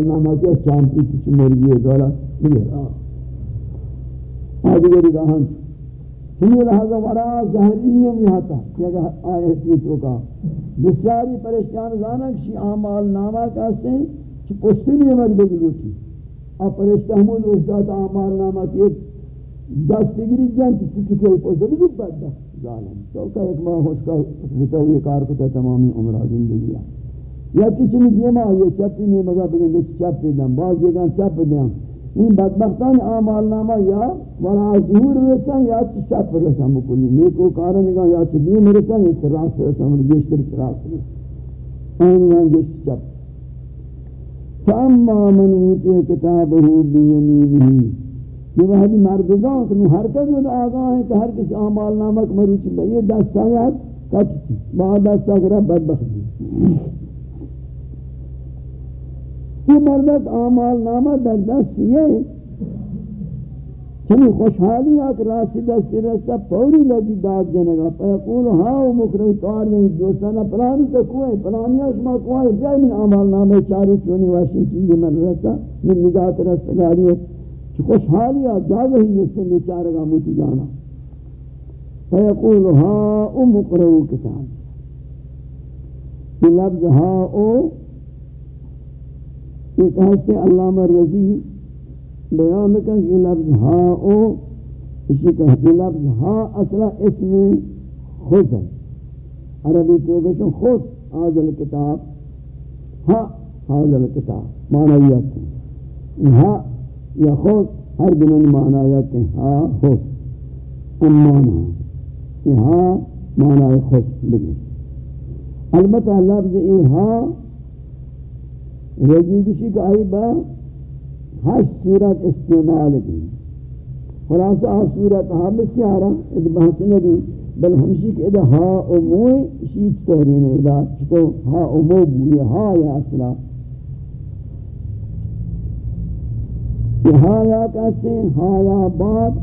نامہ کے چامپی کچھ مرگی ہے دولا یہ آدھگری گاہن چنی لہذا ورا ظاہریم یہاں تا یہ تو کا بسیاری پریشان زانک شی اعمال نامہ کہتے ہیں کہ پشتی نہیں مگدے کی لوٹی آپ پریشتہ ہمون روشدات اعمال نامہ کی ایک دس ڈگری جان کسی چکے پوچھتے بھی بدبخت ظالم تو کہ ایک ماہ اس کا بتاوی کار کو تمامی عمرہ زندگی یا کچھ میں دیما یہ چپی نہیں مگا بگن دیچ چپی دم بعض جگہ چپ دیاں این بدبختان آمال نامہ یا ورا ظہور رسن یا چی چپ رسن بکلی نیکو کارا نگاہ یا چی دیم رسن یا چی راست رسن ورا گیشتر چی راست رسن آن نگاہ گیشت چپ فَأَمَّا مَنْ وُتِيَ كِتَابَهُ بِيَمِينِهِ یہ وحدی مردزان کہ ہر کس وہ آگاہ ہیں کہ ہر کسی آمال نامک مروچی با یہ دست سایت کچھ بعد دست ساگر بدبختی یہ مردت آمال نامہ در دست یہ چنی خوشحالی آکھ راسی دستی رستا پوری لگی داد جنگا۔ پیقول ہاو مکرہی کار نہیں دوستانا پلانی تو کوئے پلانی اشما کوئے بیائی من آمال نامہ چاری چونی واشی چیزی من رستا۔ من نگاہ رستا گاری ہے۔ کہ خوشحالی آ جاگہ ہی اس نے بیچارہ گا موتی جانا۔ فیقول ہا ام کتاب۔ یہ لفظ ہا او یہ علامہ رضی بیان کن کہ لفظ ہا او، اسی کہتے لفظ ہا اصلا اسم خوز ہے۔ عربی تو خوز آزل کتاب ہا آزل کتاب معنی یہ ہا یا خوص ہر دنوں معنی یا کہ ہاں خوص امانا یہ ہاں معنی خوص بگی البتہ لفظ یہ ہاں رجی کشی کا آئی با ہش صورت استعمال دی خلاصہ آ صورت ہاں بسیارا اد بحث نبی بل ہمشی کہ ادھا ہاں اموی شیط توہرین ادھا چکو ہاں امو بوئی ہاں یا اصلا؟ ہایا کہتے ہیں ہایا بعد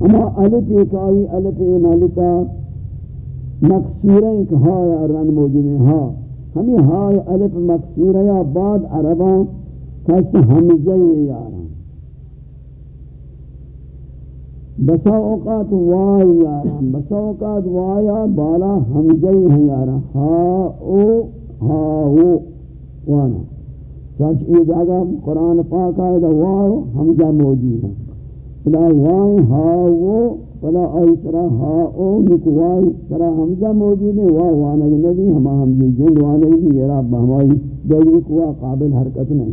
اما الف اکائی الف مالکا مقصورہ ایک ہایا رن موجود ہے ہاں ہمیں ہایا الف مقصورہ یا بعد عرباں کہتے ہیں حمزہ یارا بسا اوقات وائی یارا بسا اوقات وایا بالا حمزہ ہے یارا ہا او ہا او، وانا. چانچ یہ جگہ قرآن پاک آئے دا واو حمزہ موجود ہے. فلا وائی ہا وہ فلا آئی سرا ہا او نکوائی سرا حمزہ موجود ہے واو وانگ نبی ہما حمزی جی جند وانگ بھی یہ رب ہمائی دیگی کوا قابل حرکت نہیں۔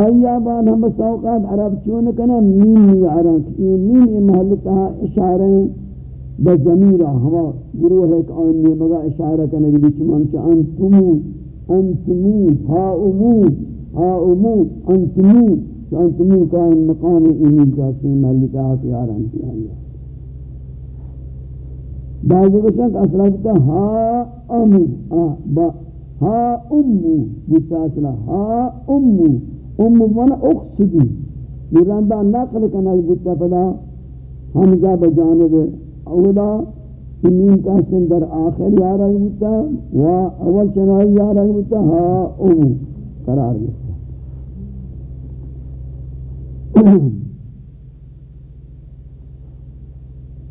آئیا بعد ہم سوقات عرب چون کنا مین نہیں آرہاں یہ مین یہ محلتہ اشارہ بزمیرہ ہما گروہ ہے کہ آئین مگا اشارہ کنا کہ بیچمان چا انتمو انتمو ها امود ها امود انتمو۔ انتمو کائن مقام ایمین جاسی ملکہ آتی آران کی آیا بعضی بشک اصلا کتا ها امو ها امو بیتا اصلا ها امو امو من اقصدی میراندہ نقل کنک بیتا پدا حمزہ بجانب اولا میم کا سن در آخر یا رگ بتا و اول چنائی یا رگ بتا ہا او قرار بتا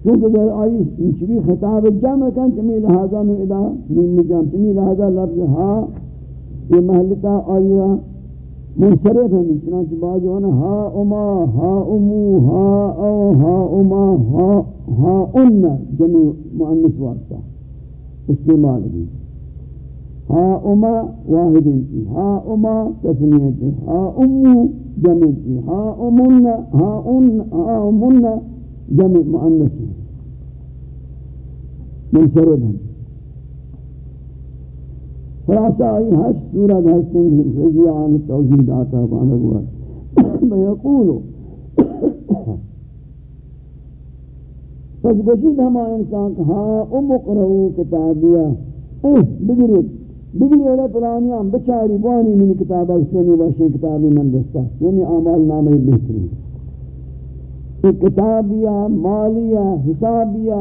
چونکہ در آئی چوی خطاب جمع کن چمی لہذا نو ادا میم جمع چمی لہذا لفظ ہا یہ محلتا آئیہ منصرف ہے چنانچہ باجوانا ہا اما ہا امو ہا او ہا اما ہا ہا ان جمع مؤنث واسطہ استعمال بھی۔ ہا اما واحد انتی ہا اما تسمیت ہا امو جمع ها أمنا ها أن ها أمنا جمع مؤنث. منسربا خلاصہ آئی ہش سورت ہستے ہیں رضی عن توحید آتا فانا ہوا بیقولو پس گشید ہما انسان ها ہاں ام اقرؤ کتابیہ اے آه، بگرد بگری بگری اڑے پلانیاں بچاری بانی من کتابہ سنی باشی کتابی من دستا یعنی آمال نامی بہتری یہ کتابیہ مالیہ حسابیہ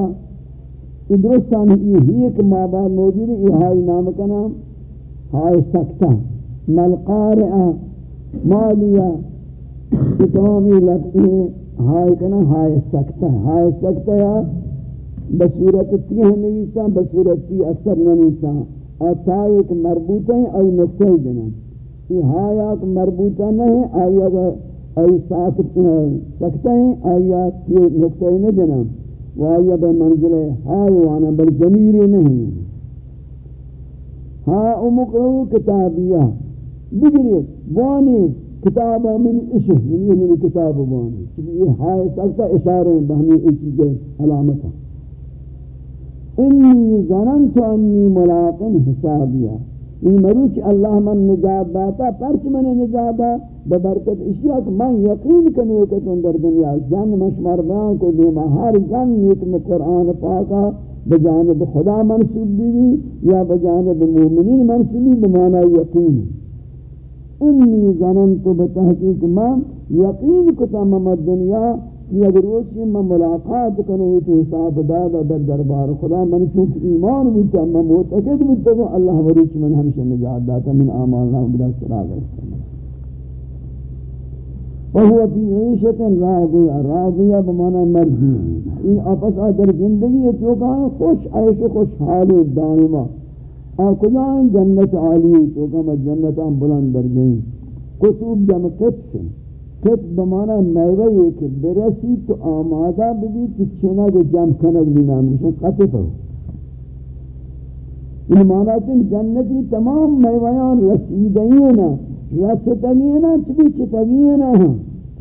یہ درستان یہ ہی ایک مابار موجود ہے یہ ہائی نام کا نام ہائے سکتہ ملقارعہ مالیہ اتوامی لفظی ہائے کنا ہائے سکتہ ہائے سکتہ یا بصورت تی تیہ نویستا بصورت تیہ اکثر نویستا اور ایک مربوطہ ہیں ای نقطہ جناب۔ یہ ہایات مربوطہ نہیں آئی اگر ای سکتہ ہیں آیات یہ نقطہ نہ جناب۔ وآیا بمنزل ہائی وانا بل زمیر نہیں ہاں امقرو کتابیہ۔ بگرید بانی کتاب من اشہ من یہ کتاب بانی۔ یہ ہائی سکتہ اشارے ہیں، بہمی ایک چیزیں علامتہ انی ظننت انی ملاقن حسابیا این مروچ اللہ من نجات داتا پرچ من نجات دا ببرکت اشیاء کہ من یقین کنو کہ تن در دنیا زن مشمار بیان کو دیما ہر زن نیتم قرآن پاکا بجانب خدا منصوب بھی یا بجانب مومنین منصوبی بمانا یقین. انی ظننت بتحقیق من یقین کتا ممد دنیا کہ اگر روچی میں ملاقات کروں تو حساب دادا در دربار خدا من چونکہ ایمان بودتا میں معتقد بودتا کہ اللہ وروچ من ہمشہ نجات داتا من آمالنا بدا سراغ السلام وهو في عيشة راضية راضية بمعنى مرضية این اپس آدر زندگی تو کہاں خوش عیش و خوش حال دائمہ آکجا جنت عالی تو کہاں جنت بلند در جائیں قطوب جمع قطف ہیں بمانا میوہ یہ کہ برسی تو آمادہ بھی تو چھنا کو جم کنگ بھی نام کشن قطف ہو یہ مانا چن جنتی تمام میوہیان رسیدئینا رسیدئینا چبی چتگینا ہاں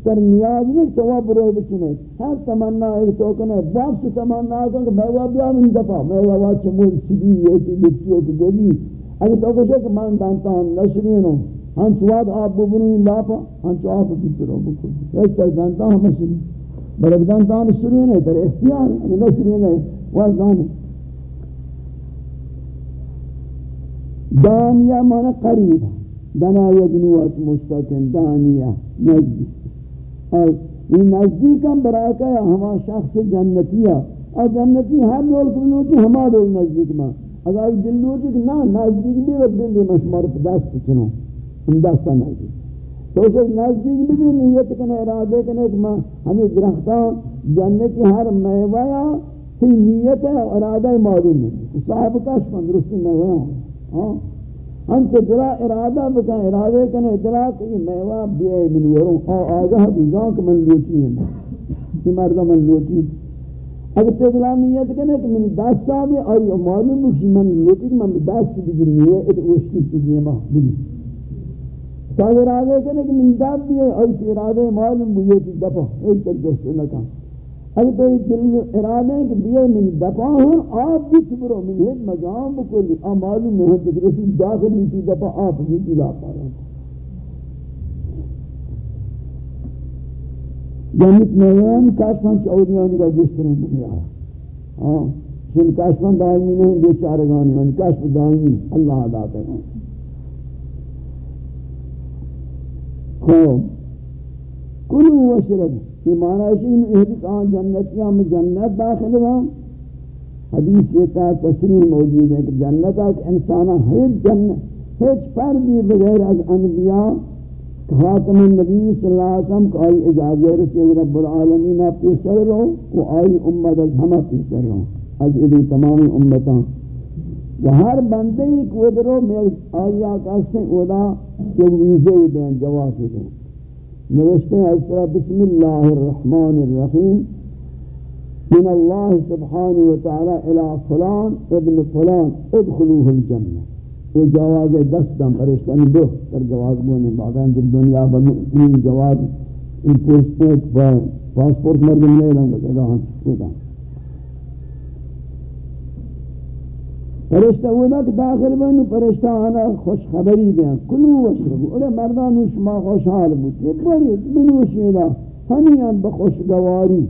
پر نیاز نہیں تو وہ بروی بچنے ہر تمنا ایک تو کنے باقس تمنا کن کہ میوہ بیا من دفع میوہ واچ مول سیدی یہ تی لکتیو کی گلی اگر تو کچھ ہے کہ من دانتا ہوں نشرینوں ہم چواد آپ ببنوی لاپا ہم چو آپ بکرو بکر ایک تک دانتا ہم سری بلک دانتا ہم سری نہیں در اختیار ہے یعنی نہ سری نہیں وزان دانیا مانا قریب دنا یدنوات مستقن دانیا نزدیک۔ اور یہ نزدیک ہم برای کہ ہما شخص جنتیہ اور جنتی ہر دول کو لوٹی ہما دول نزدیک ماں اگر دل لوٹی کہ نا، نزدیک بھی وقت دل دی مشمار دست چنو۔ ہم دستہ نزدیک تو اسے نزدیک بھی بھی نیت کنے ارادے کنے کہ میں ہمیں درختان جنت کی ہر میویا ہی نیت ہے، ارادہ معلوم ہے۔ صاحب کاش درستی میویا ہوں۔ ہم سے دلا ارادہ بکن، ارادے کنے دلا کہ یہ میوہ بیئے من وروں آگاہ دیگاں کہ من لوٹی ہیں یہ مردہ من لوٹی۔ اگر تدلا نیت کنے کہ من دست آبے اور یہ معلوم ہے کہ من لوٹی کہ من دست بگری ہے ات اوشتی کی دیما بگری تا ارادے کرنے کہ من داد دیئے اور اس ارادے معلوم بھئے کی دفع. ایک تک دوست نکا اگر تو یہ دل ارادے کہ دیئے من دفع ہوں آپ بھی تبرو من ہید مجام بکلی آ، معلوم ہے کہ رسی داخل بھی کی دفع آپ بھی دلا پا رہا جنت یعنی میان کاشفان چاودیانی کا گشترین دنیا ہاں چن کاشفان دائمی نہیں بیچارگانی کاشف دائمی اللہ ادا کریں خوب کلو وشرب یہ معنی ہے کہ اہدی کہاں جنتیاں میں جنت داخل ہوا حدیث یہ تا تصریح موجود ہے کہ جنت ایک انسانہ ہے جنت ہیچ فردی بغیر از انبیاء خاتم النبی صلی اللہ علیہ وسلم کو آئی اجازہ رسی رب العالمین پیسر رہو وہ آئی امت از ہمہ پیسر رہو از ادھی تمامی امتاں۔ و ہر بندے ایک ودرو میں آیا کہتے ہیں اودا کہ ویزے دیں جواز دیں نوشتے ہیں اس طرح بسم اللہ الرحمن الرحیم. من اللہ سبحانہ وتعالی الى فلان ابن فلان ادخلوه الجنہ یہ جواز دستم پرشتن دو. تر جواز بونے باقاً در دنیا بمین جواز. ان پوسپورٹ پاسپورٹ مردم لے لیں گے گاہاں چھوٹا فرشتہ وہ کہ داخل بنو فرشتہ آنا خوش خبری دیں کلو وشربو اور مردان شما خوشحال بود. یہ بری بنوشیدہ ہنیان بخوشگواری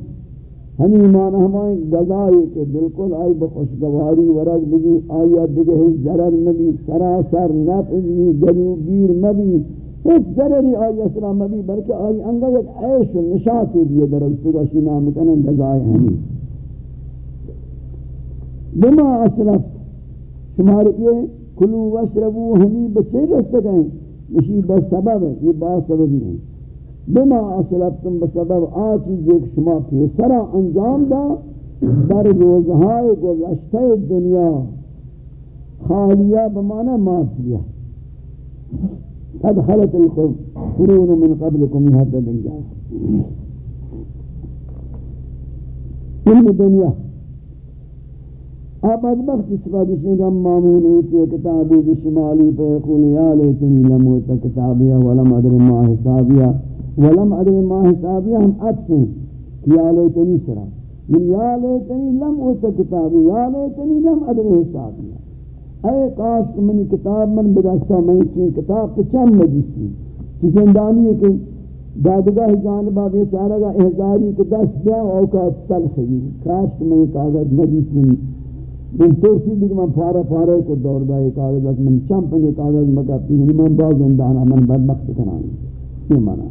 ہنی مانا ہمائیں گزائی کہ بالکل آئی بخوشگواری ورگ بگی. آیا دیگه ہی ضرر نبی. سراسر نفع بھی گلوگیر مبی. ایک ضرری آئی اسرا مبی بلکہ آئی انگا یک عیش و نشاطی دیئے در اکتوگا شنا مکنن گزائی ہنی بما اسلفت شمار یہ کلو وشربو ہمی بچے رست گئے۔ اسی بس سبب ہے، یہ با سببی ہیں بما اصلتم بسبب آچی جیک شما پیسرا انجام دا۔ در روزهای گذشته دنیا خالیہ بمانا ماسیہ قد خلت القرون من قبلكم يهدد الجاه علم دنیا۔ آپ بدبخت اس بات اس نے کتابی بشمالی پہ یقول یا لیتنی لموت کتابیا ولم ادر ما حسابیا ولم ادر ما حسابیا ہم عطف ہیں یا لیتنی سرا یا لیتنی لم اوت کتابی یا لیتنی لم ادر حسابیا اے کاش کہ منی کتاب من بدستا میں چین کتاب تو چند مجیسی چی زندانی ہے کہ دادگاہ جانبہ بیچارہ گا احضاری کے دست دیا اوقات تلخی کاش کہ منی کاغذ مجیسی من ترسی دیکھ من پارا پارا کو دور دا ایک کاغذ اس من چمپ نے کاغذ مکاتی ہوں من باز زندانا من بدبخت کنانی یہ مانا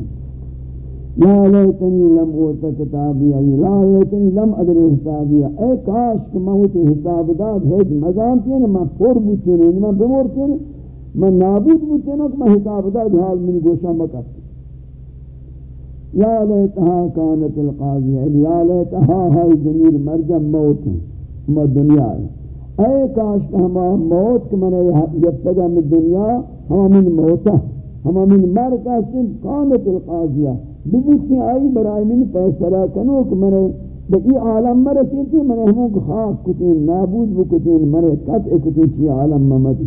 یا لیتنی لم اوتا کتابی ای لا لیتنی لم ادر حسابی اے کاش کہ میں ہوتی حساب داد ہے مزان تین من پور بوتی ہیں من بمور تین من نابود بوتی ہیں کہ میں حساب داد حال من گوشا مکاتی یا لیتہا کانت القاضی یا لیتہا ہائی زمیر مرجم موت ہیں ما دنیا ہے۔ اے کاش کہ ہما موت کہ میں یفتگا من دنیا ہما من موتا ہما من مرکا سن کانت القاضیہ۔ ببوتی آئی برائی من پیسرہ کنو کہ میں بکی عالم مرسی تھی، میں ہموں کو خاک کتین نابود بکتین میں قطع کتین چی عالم ممدی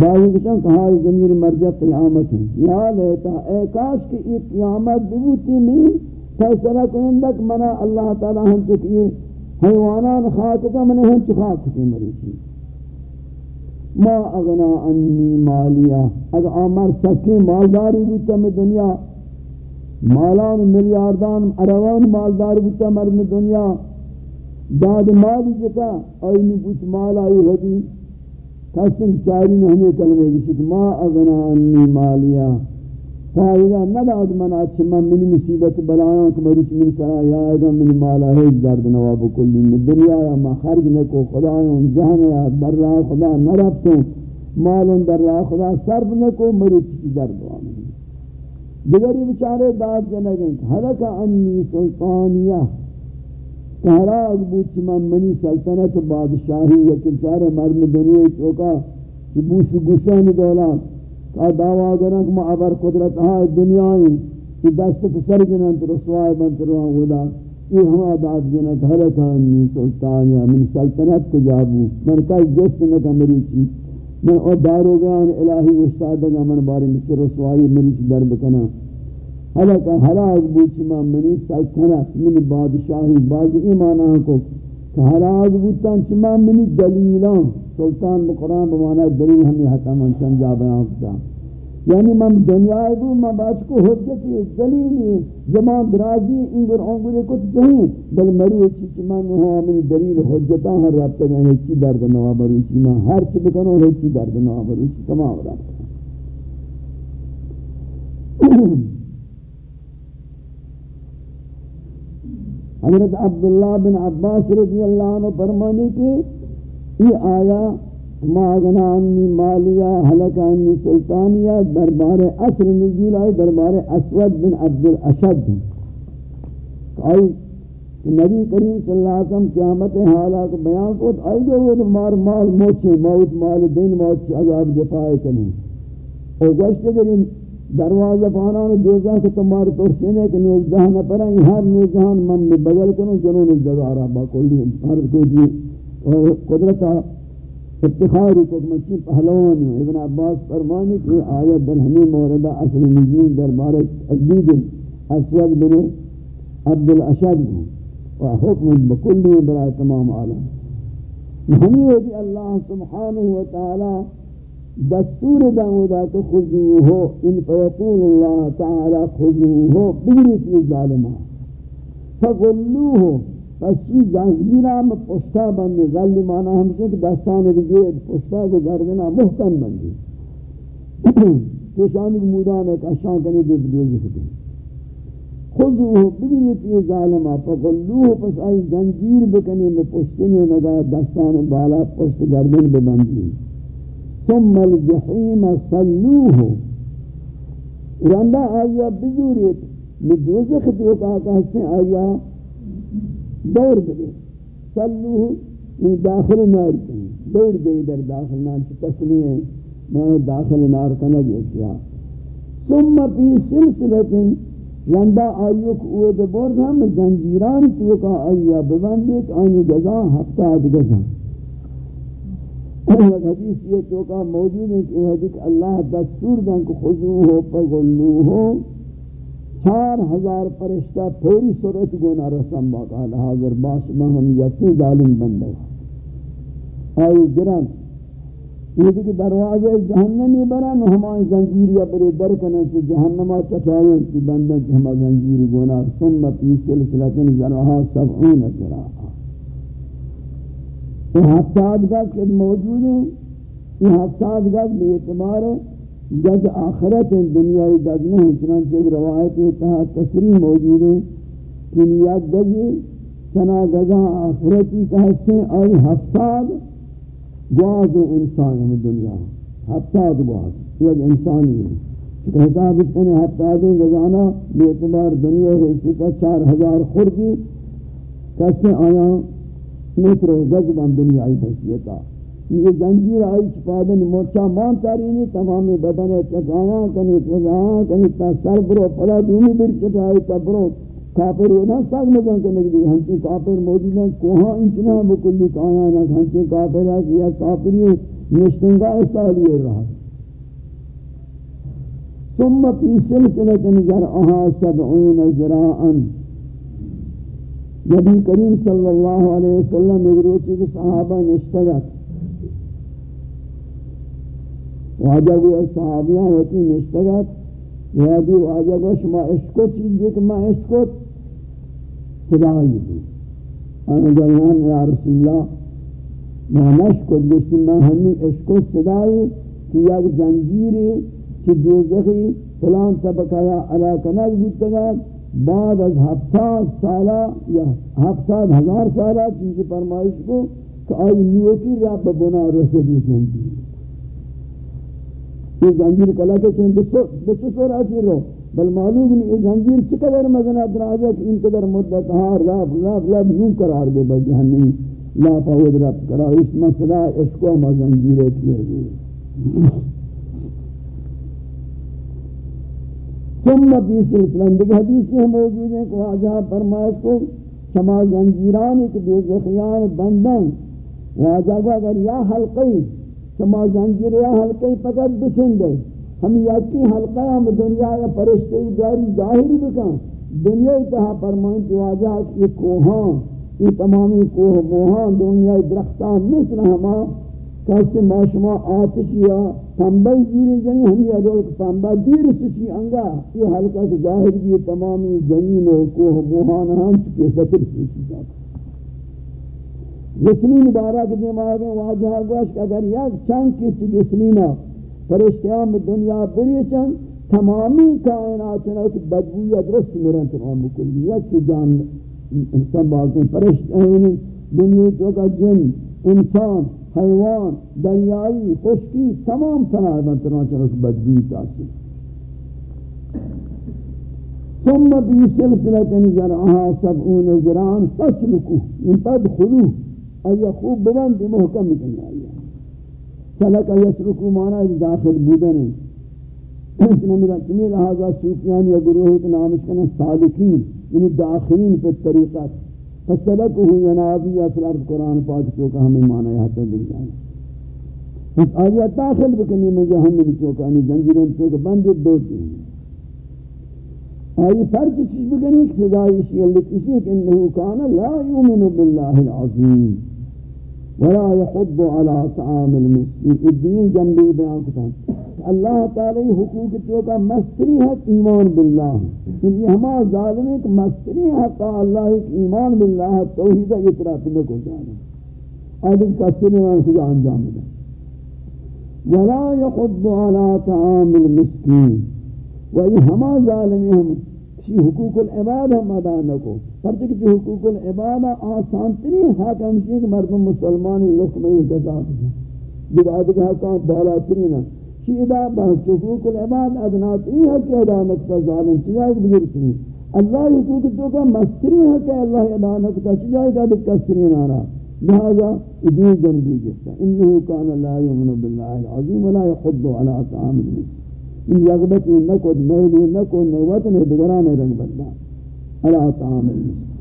بائی کشن کہا زمیر مرجع قیامت ہے۔ یا لیتا اے کاش کہ یہ قیامت ببوتی میں فیصلہ کنندک، منا اللہ تعالی ہم چکی حیوانان خاک کا من ہم خاک کی مریشی ما اغنا انی مالیا، اگر آمر سکی مالداری بودتا میں دنیا، مالان ملیاردان عروان مالدار بودتا مرد دنیا، داد مالی جتا اینی بوت مال آئی ودی کسن چاری نے ہمیں کلمے گشت ما اغنا انی مالیا فائدہ نداد من اچھ من منی مصیبت بلایاں کہ مروچ من سرا یا اگا من مالا ہے درد نواب کلی من دنیا یا ما خرج نکو. خدا جہن یا در راہ خدا نرفتوں مالن در راہ خدا صرف نکو. مروچ کی درد آمین دیگری بچارے داد جنگیں حلق انی سلطانیہ کہراغ بوچ من منی سلطنت بادشاہی یکل چارے مرم دنیا چوکا. کہ بوش گوشان دولات کا دعویٰ کرنا کہ معبر قدرت ہاں دنیائی کہ دست پسر جنان تو رسوائی بنت روان خدا یہ ہما داد جنہ کہ حلکانی سلطانیہ من سلطنت کو جابو من کئی جست نکا مریچی من او داروگان الہی استادگا من بارے میں رسوائی مریچ در بکنا حلکہ حلاک بوچما منی سلطنت من بادشاہی باز ایمانہ کو کہ حلاک بوچان چما منی دلیلان سلطان بقرآن بمانا دلیل ہمیں حتا من چند جا بیان کتا یعنی من دنیا بو من باچ کو حجتی دلیلی زمان درازی انگر انگری کت کہیں بل مری چی من ہوا من دلیل حجتا ہر رابطہ گئے ہیچی درد نوا برو چی من ہر چی بکنو ہیچی درد نوا برو چی تمام رابطہ حضرت عبداللہ بن عباس رضی اللہ عنہ فرمانے کے یہ آیا ما غنانی مالیا حلقانی سلطانیہ، دربار اصر نزول آئی دربار اسود بن عبد الاشد آئی نبی کریم صلی اللہ علیہ وسلم قیامت حالات بیان کو آئی گئے وہ مار مال موچے موت مال دین موت، عذاب جفائے کنی اور گوشتے کہ دروازہ پانان دوزہ کہ تمہارے ترسینے کہ نوزدہ نہ پرائیں ہر نوزدہان من میں بگل کنو، جنون الجگارہ باکلی ہر کو جی۔ قدرت افتخار کو مچی پہلوان ابن عباس فرمانی کہ آیت در ہمیں موردہ اصل نزول دربار عزید اسود بن عبد الاشد و حکم بکلی برای تمام عالم۔ ہمیں وجی اللہ سبحانہ وتعالی دستور دعودا تو خذوه، ان فیقول اللہ تعالی خذوه بگریت ظالمان فقلوه پس چی زنجیرہ میں پشتا بندی غلی مانا ہمشہ کہ دستان دیگے پشتا کو گردنا محکم بندی. کشانی کو مودان ایک اشان کنی دید دوزی خودی خذوه بگیریت یہ ظالمہ. فقلوه پس آئی زنجیر بکنی، میں پشتنی نگا دستان بالا، پشت گردن ببندی. ثم الجحیم صلوه. رندہ آیا بزوریت میں دوزخ دوکا کہتے ہیں آیا، دور بگیر صلوه یہ داخل نار کنی دور دے در داخل نار چی تسلیح میں داخل نار کنگی کیا. ثم فی سلسلت رندہ آئیوک اوید برد ہم زنجیران تو کا آئیا ببندک، آنی گزا ہفتاد گزا. حدیث یہ تو موجود ہے کہ حدیث اللہ دستور دن کو خضو ہو پغلو ہو۔ چار ہزار پرشتہ پوری صورت گونا رسم باقا حاضر باش ہم یکی ظالم بندے آئی گرن یہ کہ دروازے جہنمی برن ہمیں زنجیر یا برے در کنے چھ جہنمہ چچائیں کی بندن چھ زنجیر گونا ثم پی سلسلتن ذرہا سبعون سراحا یہ ہفتاد گز کے موجود ہیں یہ ہفتاد گز بے اعتبار گز آخرت دنیای گز نہیں، چنانچہ ایک روایت اتحاد تصریح موجود ہے کہ یک گزی چنا گزا آخرتی کا حصے آئی ہفتاد گواز انسان میں دنیا ہفتاد گواز یہ انسانی ہے حساب اس کنے ہفتاد گزانا، بے اعتبار دنیا حصے کا چار ہزار خوردی کیسے آیا؟ متر و گزبان دنیای حیثیتا یہ زنجیر آئی چپادن مرچا مان تارینی تمام بدن چکایا کنی چکایا کنی، تا سر برو پلا دومی بر چکائی تا برو. کافر ہونا ساگ مزن کرنے کے لیے ہنچے کافر موجود ہیں کوہاں انچنا بکلی کایا نا ہنچے کافر ہے کہ یہ کافری نشتنگا سالی رہا ثم فی سلسلت زرعها سبعون زراعا. نبی کریم صلی اللہ علیہ وسلم ایک کے صحابہ نشتگت واجہ گوئے صحابیاں ہوتی نشتگت یادی واجہ گوئے شما عشقو چیز دیکھ ما عشقو صدای دی انا جایان یا رسول اللہ ما نشکو گشتی ما ہمی اشکو صدای کہ یک زنجیری، چی دوزخی، فلان طبقایا علاقنک بودتگا بعد از ہفتاد سالہ یا ہفتاد ہزار سالہ چیز فرمائش کو کہ آئی نیوکی رب بنا رسدی زنجیر یہ زنجیر کلا کے چند بچے سوراتی رو؟ بل معلوم نہیں یہ زنجیر چقدر مزنہ دراجہ کہ ان قدر مدت ہاں رب رب رب یوں قرار دے بل جہنمی لا فاود رب. کرا اس مسئلہ عشقو ما زنجیرے کیے گئے ثم فی سلسلہ دیکھ حدیث سے موجود ہیں کہ واجہ فرمائش کو شما زنجیران ایک دو زخیان بندن واجہ کو اگر یا حلقی شما زنجیر یا حلقی فقط بسندے ہم یکی حلقہ ہم دنیا یا پرشتے جاری ظاہری بکن دنیا اتحا فرمائن تو آجا یہ کوہاں یہ تمامی کوہ موہاں دنیا درختان مثل ہما کسی ماشما آتش یا تنبی زیری جنی ہم یا دول تنبی دیر سچی انگا، یہ حلقہ سے ظاہر بھی تمامی جنین و کوہ موہاں ہم چکے ستر سچی جاتا غسلین بارہ کے دماغ میں واجہ گوشت اگر یک چند کی چی غسلینہ فرشتیان دنیا بریچن تمامی کائنات نے کہ بدبوی درست میرن تمام کلی یک جان، انسان باقی فرشتیان دنیا تو کا جن، انسان حیوان دریائی خشکی تمام تنائے من تنائے چنک بدبوی تاثیر ثم بی سلسلت زرعها سبعون زرعان فسلکو ان تدخلو آیا خوب ببند محکم کرنا آیا؟ سلک یسرکو معنی داخل بودن. ہے چمی لہذا صوفیان یا گروہ کے نامش کنا سالکین یعنی داخلین پر طریقہ فسلکو ینابی فی الأرض قرآن پاک چوکا ہمیں معنی یہاں تر دل جانا اس آیت داخل بکنی میں جہنم چوکا یعنی زنجیرن چوکا بندی دو دیں آئی پرچ چیز بکنی کہ صدای شیئر لکشی کہ انہو کانا لا یومن باللہ العظیم ولا يحض على طعام المسكين الدين جنبی بیان کرتا اللہ تعالی حقوق تو کا مستری ہے ایمان باللہ۔ یہ ہما ظالم ایک مستری ہے تا اللہ ایک ایمان باللہ توحید اطراف میں کو جانا۔ آدم کا سنوان خدا انجام دے۔ ولا يحض على طعام المسكين۔ وہی ہما ظالم ہم شی حقوق العباد ہم ادا نہ کو۔ پرچہ کہ حقوق العباد آسان ترین حق ہمشی کہ مردم مسلمانی لقمہ جزا جب آدھے کہ حقاں بالا ترین شی ادا بہت حقوق العباد ادناتی حق ادا نکتا ظالم چیزائی بگیر ترین اللہ حقوق تو کا مستری ہے اللہ ادا نکتا چیزائی کا بکسرین آرہا لہذا ادنی جنبی جستا انہو کان لا یمن باللہ العظیم ولا يحض على طعام المسلم این رغبت نکود میلی نکود نیوت نے دگران رغبت دا علا طعام المسلم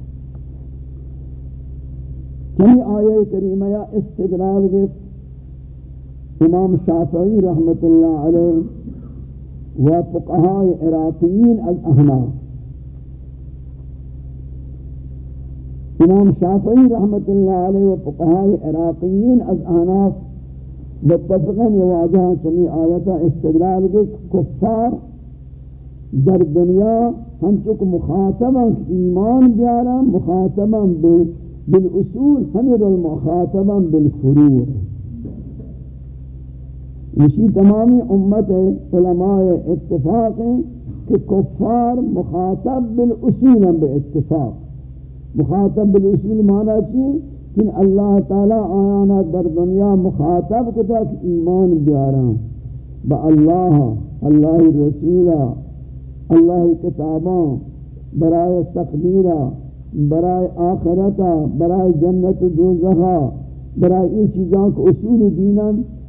چنی آیه کریمه یا استدلال گفت امام شافعی رحمت اللہ علیہ و فقہاء عراقیین از احناف. امام شافعی رحمت اللہ علیہ و فقہاء عراقیین از احناف متفقاً یہ واجہ چلی آیتا استدلال کے کفار در دنیا ہم چک مخاطباً ایمان بیارا مخاطباً بالاصول ہمیں المخاطباً بالفروع. اسی تمامی امت علماء اتفاق ہیں کہ کفار مخاطب بالاصول بے اتفاق. مخاطب بالاصول معنی چیئے کہ اللہ تعالی آیانا در دنیا مخاطب کو تک ایمان بیارا با اللہ اللہ رسولہ اللہ کتاباں، برائے تقدیرہ برائے آخرتا برائے جنت دوزخا برائے یہ چیزاں کو اصول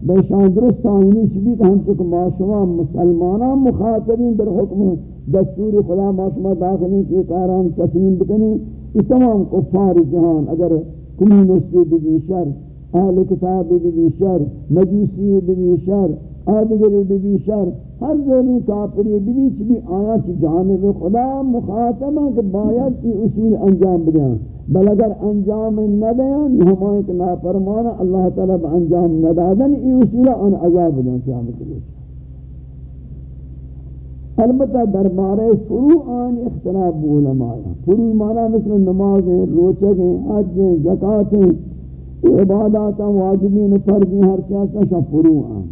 دیناً بشان درست آئینی شبی کہ ہم چکہ معاشمہ مسلمانہ مخاطبین در حکم دستور خدا معاشمہ داخلی کے کاران تسلیم بکنی یہ تمام کفار جہان اگر کمیونستی بھی شر اہل کتاب بھی شر، مجوسی بھی شر، آدگری بھی شر ہر ذہنی کافری بھی چبی آیا چی جانب خدا مخاطبہ کہ باید یہ اصول انجام بدیاں بل اگر انجام نہ دیاں ہمائیں کہ نافرمانا اللہ تعالیٰ انجام نہ دادن یہ اصول ان عذاب بدیاں قیامت کے البتہ دربارے فرو آن اختلاف علماء. فرو مانا مثل نماز ہیں روچک ہیں حج ہیں زکاة ہیں عبادات ہیں واجبین فرضی ہر چیز شاہ فرو آن.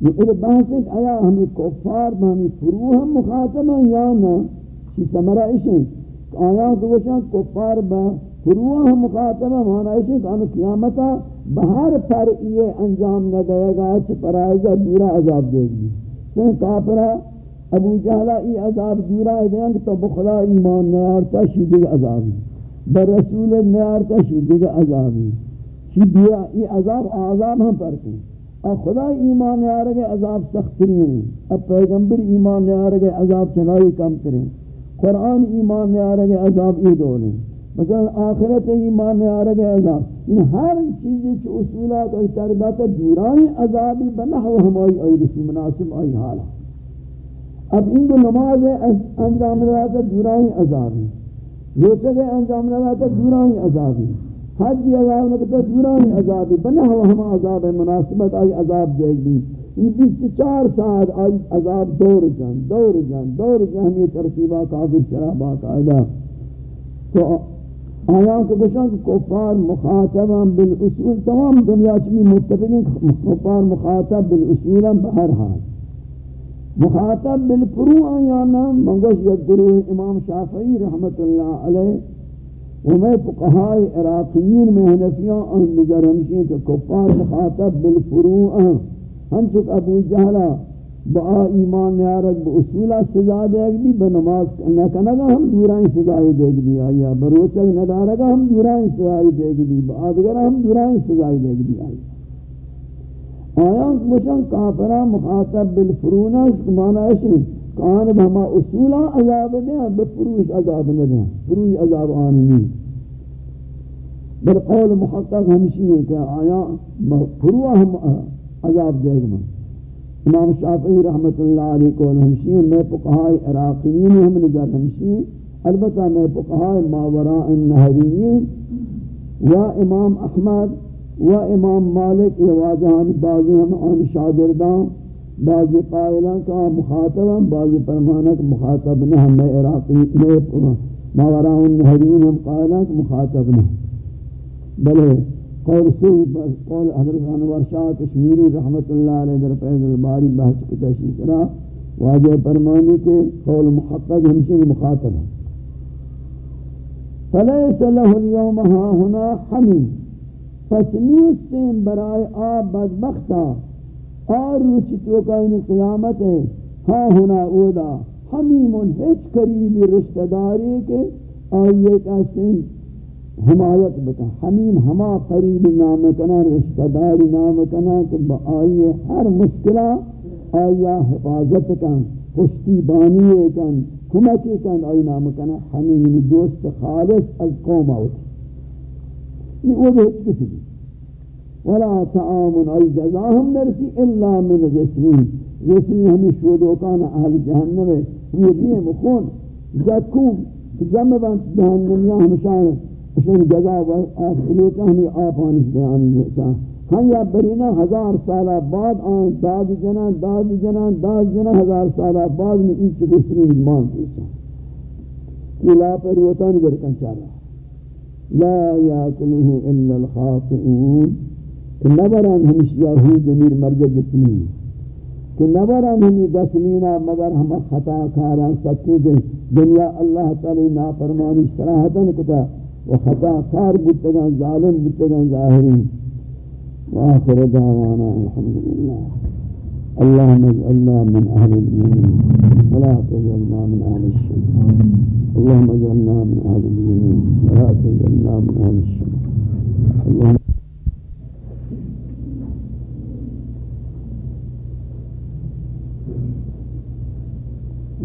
یہ بحث ہے کہ آیا ہمیں کفار ہمیں فرو ہم مخاطب ہیں یا نا چی سمرہ اشیں آیا تو وشاں کفار با فرو ہم مخاطب ہیں مانا اشیں کہ آنو قیامتا بہر پر یہ انجام نہ دے گا چھ پرائزہ دورا عذاب دے گی۔ سن کافرہ ابو جہلہ ای عذاب دورا دیں کہ تو بخلا ایمان نیارتا شیدے عذابی بر رسول نیارتا شیدے عذابی شیدے ای عذاب عذاب ہم پر کہیں اب خدا ایمان نیارگے عذاب سخت ترین اب پیغمبر ایمان نیارگے عذاب چنائی کم ترین۔ قرآن ایمان نیارگے عذاب ای دولیں مثلا آخرت ایمان نیارگے عذاب۔ ان ہر چیزی چی اصولات ای تربیت دورانی عذابی بنحو ہمائی ای رسی مناسب ای حالا اب ان کو نماز انجام رہا تھا دورانی عذابی۔ روچے کے انجام رہا تھا دورانی عذابی۔ حج عذاب نے کہتا دورانی عذابی۔ بنحو ہما عذاب مناسبت ای عذاب دیکھ دی یہ بیس چار ساعت آئی عذاب دور جان دور جان دور جان یہ ترکیبہ کافر شرابہ قائدہ تو آیا کہ گوشن کہ کفار مخاطبان بالاصول، تمام دنیا چمی متفقین کفار مخاطب بالاصول بہر حال۔ مخاطب بالفروع آیا نا منگوش یک گروہ امام شافعی رحمت اللہ علیہ ومی فقہاء عراقیین میں حنفیاں ان نظر ہمشین کہ کفار مخاطب بالفروع ہم چک ابو جہلہ با ایمان نیارک با اصولہ سزا دیکھ دی بھی بنماز نکنگا ہم دورائیں سزائی دیکھ بھی آیا بروچک ندارگا ہم دورائیں سزائی دیکھ بھی با آدگر ہم دورائیں سزائی دیکھ بھی آیا۔ آیا مشن کافرہ مخاطب بالفرونہ مانا ایسی کان بہما اصولہ عذاب دیں بفروش عذاب نہ دیں فروش عذاب آنی بل قول محقق ہمشی ہے کہ آیا فروع ہم عذاب دیکھ من امام شافعی رحمت اللہ علیہ کو ہمشی میں فقہاء عراقیین ہم نظر ہمشی البتہ میں فقہاء ماوراء النہریین و امام احمد و امام مالک یہ واجہان بعضی ہم ان شاگردان، بعضی قائلان کا مخاطبا بعضی پرمانک مخاطب نہ ہم میں عراقی میں ماوراء النہریین ہم قائلان کا مخاطب نہ بلے قول سید قول حضرت انور شاہ کشمیری رحمت اللہ علیہ در فیض الباری بحث کو تشریح کرا واجہ فرمانی کے قول محقق ہمشہ مخاطب ہے۔ فلیس له اليوم ها هنا حمیم پس نیستیں برائے آب بدبختا اور روچی توقعین قیامت ہے۔ ہاں ہونا اودا۔ حمیم ہیچ قریبی رشتہ داری کے آئیے کہتے ہیں حمایت بکا حمیم ہما قریب نام کنا رشتہ داری نام کنا کہ آئیے ہر مشکلہ آئیہ حفاظت کن پشتی بانی کن کمکی کن آئی نام کنا حمیم دوست خالص از قوم آوتی یہ وہ بھی ہیچ کسی بھی ولا طعام ای جزاهم نرسی الا من جسمین جسمین ہمی شودوکان اہل جہنم ہے یہ ریم خون جکوم جمع بانت جہنمیاں ہمشان اشن جزا آف بلوتا ہمی آپانش دیانی جیسا ہاں یا برینا ہزار سالہ بعد آن داد جنا داد جنا داد جنا ہزار سالہ بعد میں ایچ بسرین مان دیسا یہ لا پر روتانی برکن چارا لا یاکلوه الا الخاطئون. کہ نبران ہمش یہود امیر مرجع گسمی کہ نبران ہمی گسمینا مگر ہم خطا کاران سکی کہ دنیا اللہ تعالی نافرمانی صراحتاً کتا. و خطا کار بتگان ظالم بتگان ظاہری وآخر دعوانا الحمدللہ. اللهم اجعلنا من أهل اليمين ولا تجعلنا من أهل الشمال اللهم اجعلنا من أهل اليمين ولا تجعلنا من أهل الشمال اللهم أعوذ بالله من الشيطان الرجيم بسم الله الرحمن الرحيم فلا أقسم بما تبصرون وما لا تبصرون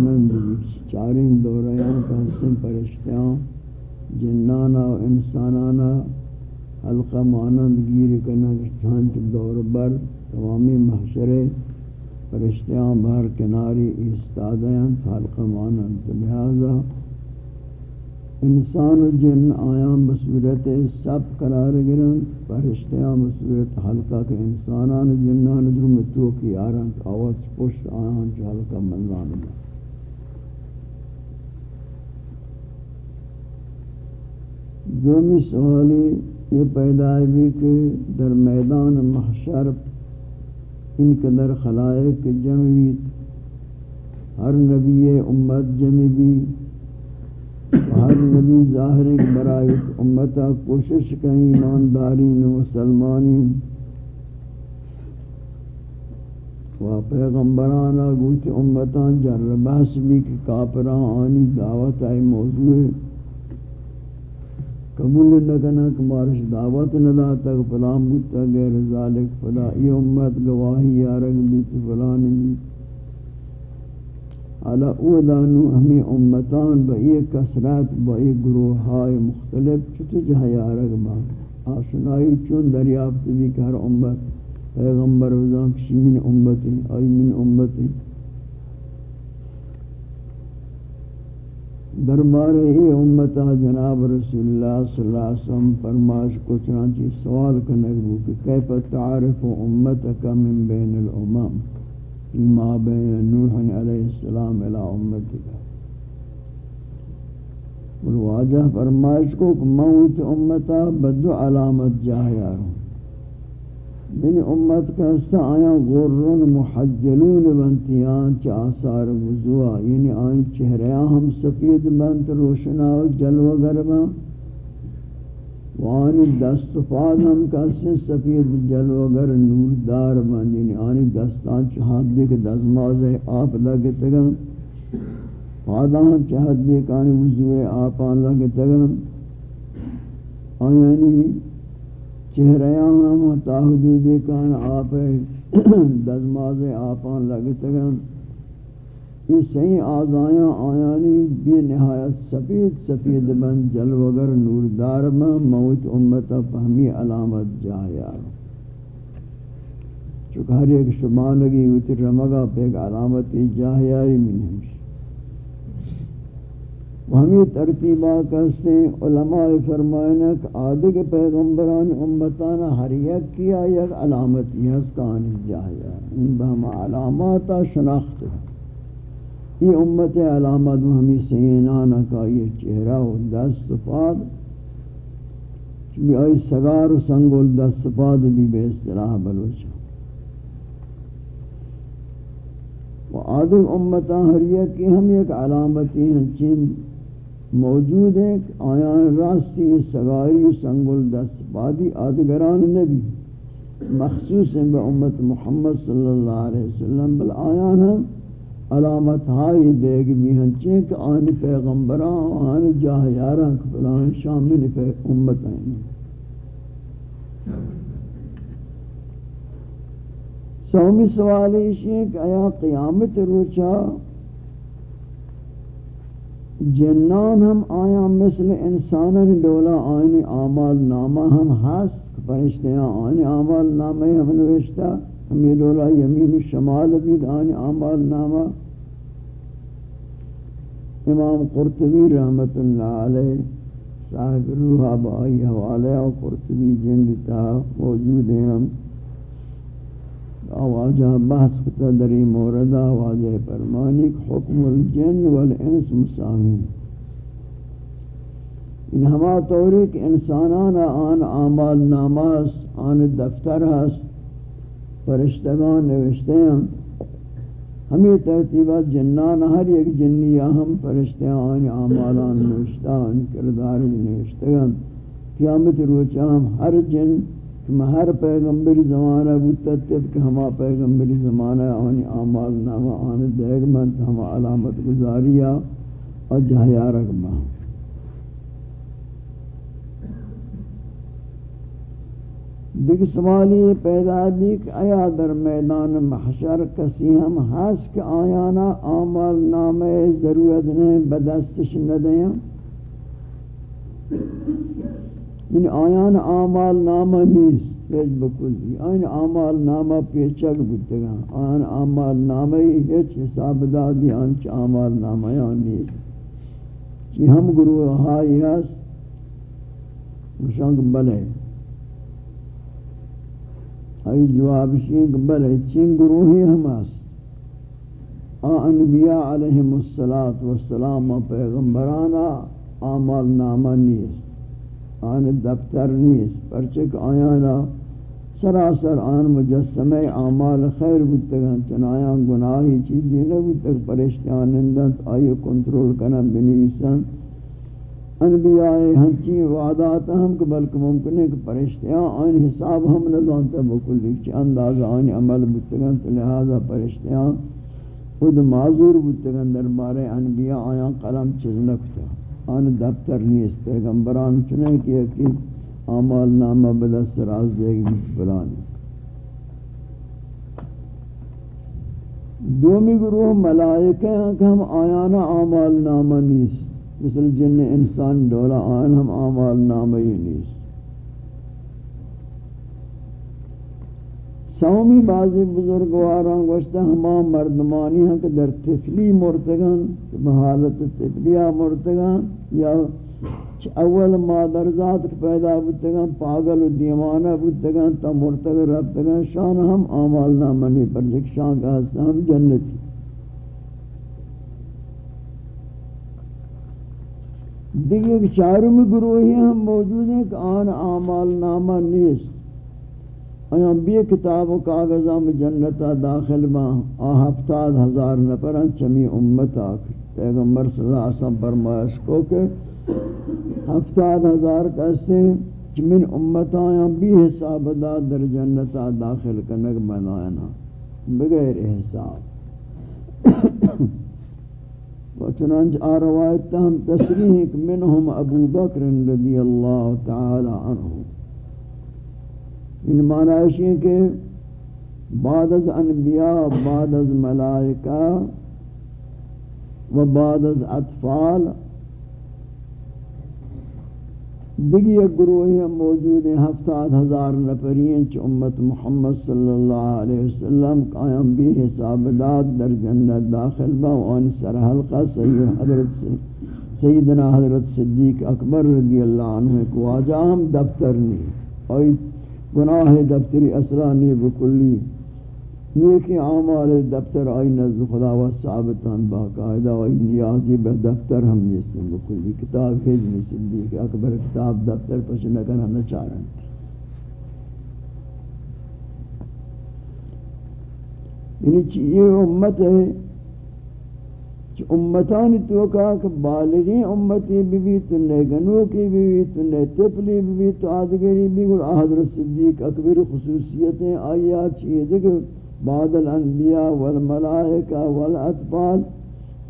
حلقہ مانند چارین دوریان کا حسن پرشتیان جنانا و انسانانا حلقہ مانند گیر کرنا چانچ دور بر تمامی محشرے پرشتیان بہر کناری استادیان حلقہ مانند. لہذا انسان و جن آیام بصورت سب قرار گرن فرشتیان بصورت حلقہ کے انسانان جنان درم تو کی آران آواز پشت آیان جو حلقہ منزان با دومی سوالی یہ پیدا بھی کہ در میدان محشر ان قدر خلائق جمعی ہر نبی امت جمعی بھی ہر نبی ظاہر برائے امتا کوشش کہیں ایماندارین مسلمانی و پیغمبرانا گوچ امتان جر بحث بھی کہ کافران آنی دعوت آئی موضوع ہے قبول نکنا کمارش دعوت نہ ندا تک فلان بودتا غیر ذالک فلا ای امت گواہی یارک بیت، فلان بیت۔ علا اودانو ہمیں امتان با ایک کسرات، با ایک گروہ مختلف چھتو جہاں یارک با آسنائی چون دریافت بھی کہ ہر امت پیغمبر وزان کسی من امتی آئی من امتی دربار ہی امتا جناب رسول اللہ صلی اللہ علیہ وسلم فرماش کو چنانچہ سوال کنک بو کہ کیف تعارف امتک من بین الامام فيما بين نوح عليه السلام الى امتك والواجہ فرمائش کو کہ موت امتا بدو علامت جاہیاروں دل امت کا حصہ آیا غرون محجلون بنتیان چا آثار وضوع یعنی آئین چہریاں ہم سفید بنت روشنا و جلو گرباں وانی دست فاد ہم کسی سفید جلوگر نور دار من یعنی آنی دستان چہت دیکھ دزماز آپ لگتے گا فادا ہم چہت دیکھ آنی وضوع آپان لگتے گا آنی یعنی چہریاں ہم تاہدو دیکھ آنی آپ دزماز آپان لگتے گا یہ صحیح آزایاں آیانی بے نہایت سفید سفید بن جلوگر نوردار میں موت امتا فہمی علامت جایا چونکہ ہر ایک شما لگی ہوتی، رمگا پہ ایک علامت جاہیاری من ہمشی و ہمیں ترتیبہ کسے علماء فرمائنے کہ آدھے کے پیغمبران امتانا ہر یک کیا یک علامتی ہے اس کا آنی جاہیار ان بہم علاماتا شناخت یہ امت علامت و ہمیں سینانا کا یہ چہرہ و دست پاد بھی آئی سگار و سنگل دست پاد بھی بے اصطلاح بلوچا و آدھل امتہ ہریہ کی ہم ایک علامتی ہیں۔ چین موجود ہیں کہ آیان راستی سگاری سنگل دست پادی آدھگران نبی مخصوص ہیں بے امت محمد صلی اللہ علیہ وسلم بل آیان ہیں علامت ہائی دیکھ بھی ہنچیں کہ آن پیغمبران آن جاہ یاران فلان شامل پہ امت ہیں سومی سوال یہ ہے کہ آیا قیامت روچا جنان ہم آیا مثل انسانن دولا آئین آمال نامہ ہم حس پرشتیاں آئین آمال نامہ ہم نوشتا ہمیں دولا یمین شمال بھی آئین آمال نامہ۔ امام قرطبی رحمت اللہ علیہ صاحب روح بائی حوالہ و قرطبی جند تا موجود ہیں ہم۔ آواجہ بحث کتا دری موردہ واجہ فرمانک حکم الجن والانس مسامین ان ہما طوری کہ انسانان آن آمال ناماس آن دفتر ہست فرشتگان نوشتے ہیں ہمیں ترتیبات جنان، ہر ایک جنی ہم فرشتے آن آمالان نوشتان کردار نوشتگان قیامت روچام ہر جن ہر پیغمبر زمانہ بودتا تب کہ ہما پیغمبر زمانہ آنی آمال نامہ آن دیگ من ہما علامت گزاریا اور جہیا رکھما دیکھ سوالی پیدا بھی کہ آیا در میدان محشر کسی ہم حس کہ آیانا آمال نام ضرورت نے بدستش ندیں یعنی آیان آمال نامہ نیست. ہیچ بکلی آیان آمال نامہ پیچک بودتگا آیان آمال نامہ ہیچ حساب دادی. آنچ آمال نامہ یا نیست. چی ہم گروہ ہائی ہست مشانک بلے ای جواب شین بلے چین گروہی ہم است آ انبیاء علیہم السلام پیغمبرانا آمال نامہ نیست. آن دفتر نیست، پرچک آیانا سراسر آن مجسمہ اعمال خیر بودتگن چنایان گناہی چیزی نبودتگ پرشتیان اندت آئی کنٹرول کنن بنویسن انبیاء ہنچی وعدات ہم کہ بلکہ ممکن ہے کہ پرشتیاں آئین حساب ہم نظانتا بکلی چی انداز آئین عمل بتگن تو لہذا پرشتیاں خود معذور بتگن در بارے انبیاء آیاں قلم چیز نکتا۔ آن دفتر نیست، پیغمبران چنے کیا کہ آمال نامہ بدست راز دے گی بلانی دومی گروہ ملائکہ ہیں کہ ہم آیانا آمال نامہ نیست. مثل جن، انسان ڈولا آن ہم آمال نامی نیست. سومی بعضی بزرگواران گوشتا ہما مردمانی ہیں کہ در تفلی مرتگان بحالت تفلیہ مرتگان یا اول مادر ذات پیدا بودتگان پاگل و دیوانہ بودتگان تا مرتگ ربتگان شان ہم آمال نامنی پر جک شان کا ہستا ہم جنتی دیگر چارم گروہی ہم موجود ہیں کہ آن آمال نامہ نیست۔ ایام بھی کتاب و کاغذہ میں جنتا داخل با آ ہفتاد ہزار نفران چمی امت آکر پیغمبر صلی اللہ علیہ وسلم فرمائش کو کہ ہفتاد ہزار کسے من امت بھی حساب دا در جنتا داخل کنک بنائنا، بغیر حساب۔ و چنانچہ آ روایت ہم تصریح کہ منہم ابو بکر رضی اللہ تعالی عنہ۔ ان معنی ہے کہ بعد از انبیاء، بعد از ملائکہ و بعد از اطفال دیگی ایک گروہی ہم موجود ہیں ہفتاد ہزار نفرین چھ امت محمد صلی اللہ علیہ وسلم قائم بھی حساب داد در جنت داخل با وان سر حلقہ سید حضرت سیدنا حضرت صدیق اکبر رضی اللہ عنہ کو آجا، ہم دفتر نہیں۔ اور گناہ دفتری اصلہ نہیں بکلی نیکی اعمال دفتر آئی نزد خدا و ثابتان باقاعدہ آئی نیازی بے دفتر ہم نیستن بکلی کتاب خیز میں صدیق اکبر کتاب دفتر پس نکن ہم نچارن یعنی چیئے امت ہے کہ امتان تو کہا کہ بالغین امتی بھی بھی تو گنو کی بھی بھی تو تپلی بھی بھی تو، آدگری بھی گل حضرت صدیق، اکبر خصوصیتیں آئی آئیات چیئے دیکھو بعد الانبیاء والملائکہ والاطفال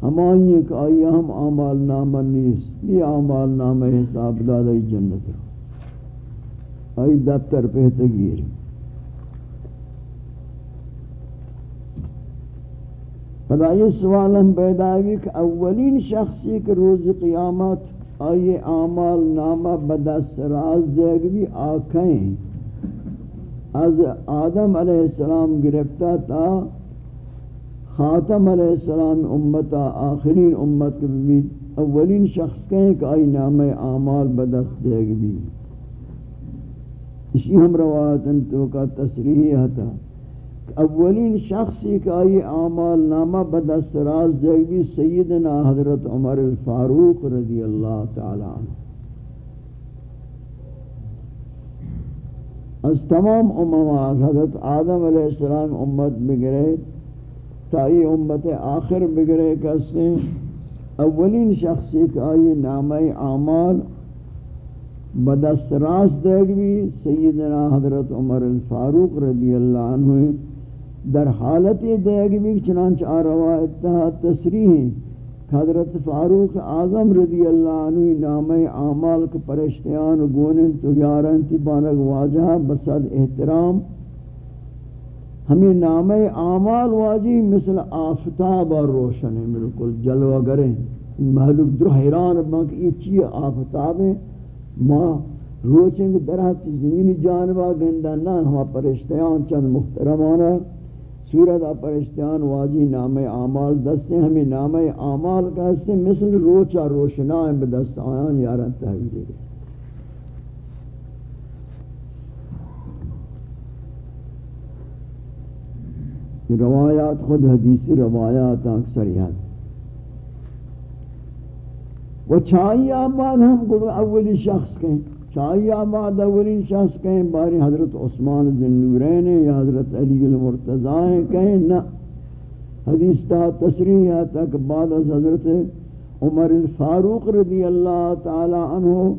ہمائی ایک آئی ہم آمال نامہ نیست، یہ آمال نامہ حساب دادا جنت رو۔ آئی دفتر پہتے گیر پدا یہ سوال ہم پیدا ہوئی کہ اولین شخصی کے روز قیامت آئی آمال نامہ بدست راز دے گی آکھیں از آدم علیہ السلام گرفتا تا خاتم علیہ السلام امتا آخرین امت کے بھی اولین شخص کہیں کہ آئی نام اعمال بدست دے گی اسی ہم روایت انتو کا تصریح ہے اولین شخصی کا آئی اعمال نامہ بدست راز دے گی سیدنا حضرت عمر الفاروق رضی اللہ تعالی عنہ۔ از تمام امم حضرت آدم علیہ السلام امت بگرے تائی امت آخر بگرے کسے اولین شخصی کا آئی نام اعمال بدست راست دیگوی سیدنا حضرت عمر الفاروق رضی اللہ عنہ در حالت دیگوی چنانچہ آروا اتحاد تصریح حضرت فاروق اعظم رضی اللہ عنہ نام اعمال کے پرشتیان گونن تو یارن تی بانگ واجہ بسد احترام۔ ہمیں نام اعمال واجی مثل آفتاب اور روشن ہے بالکل جلوہ گریں محلوک در حیران بانک یہ چیئے آفتاب ہیں۔ ماں روچنگ درہت زمینی جانبہ گندہ نہ، ہما پرشتیان چند محترمانہ۔ سورت پرشتیان واجی نام اعمال دستے ہمیں نام اعمال کا حصے مثل روچا روشنائیں بدست آیان یارن تحویل گئے روایات خود حدیثی روایات اکثر یاد وہ چھائی آباد ہم اولی شخص کہیں۔ چاہیے آباد اولین شخص کہیں باری حضرت عثمان ذنورین یا حضرت علی المرتضی کہیں نہ۔ حدیث تا تصریح ہے تک بعد از حضرت عمر الفاروق رضی اللہ تعالی عنہ۔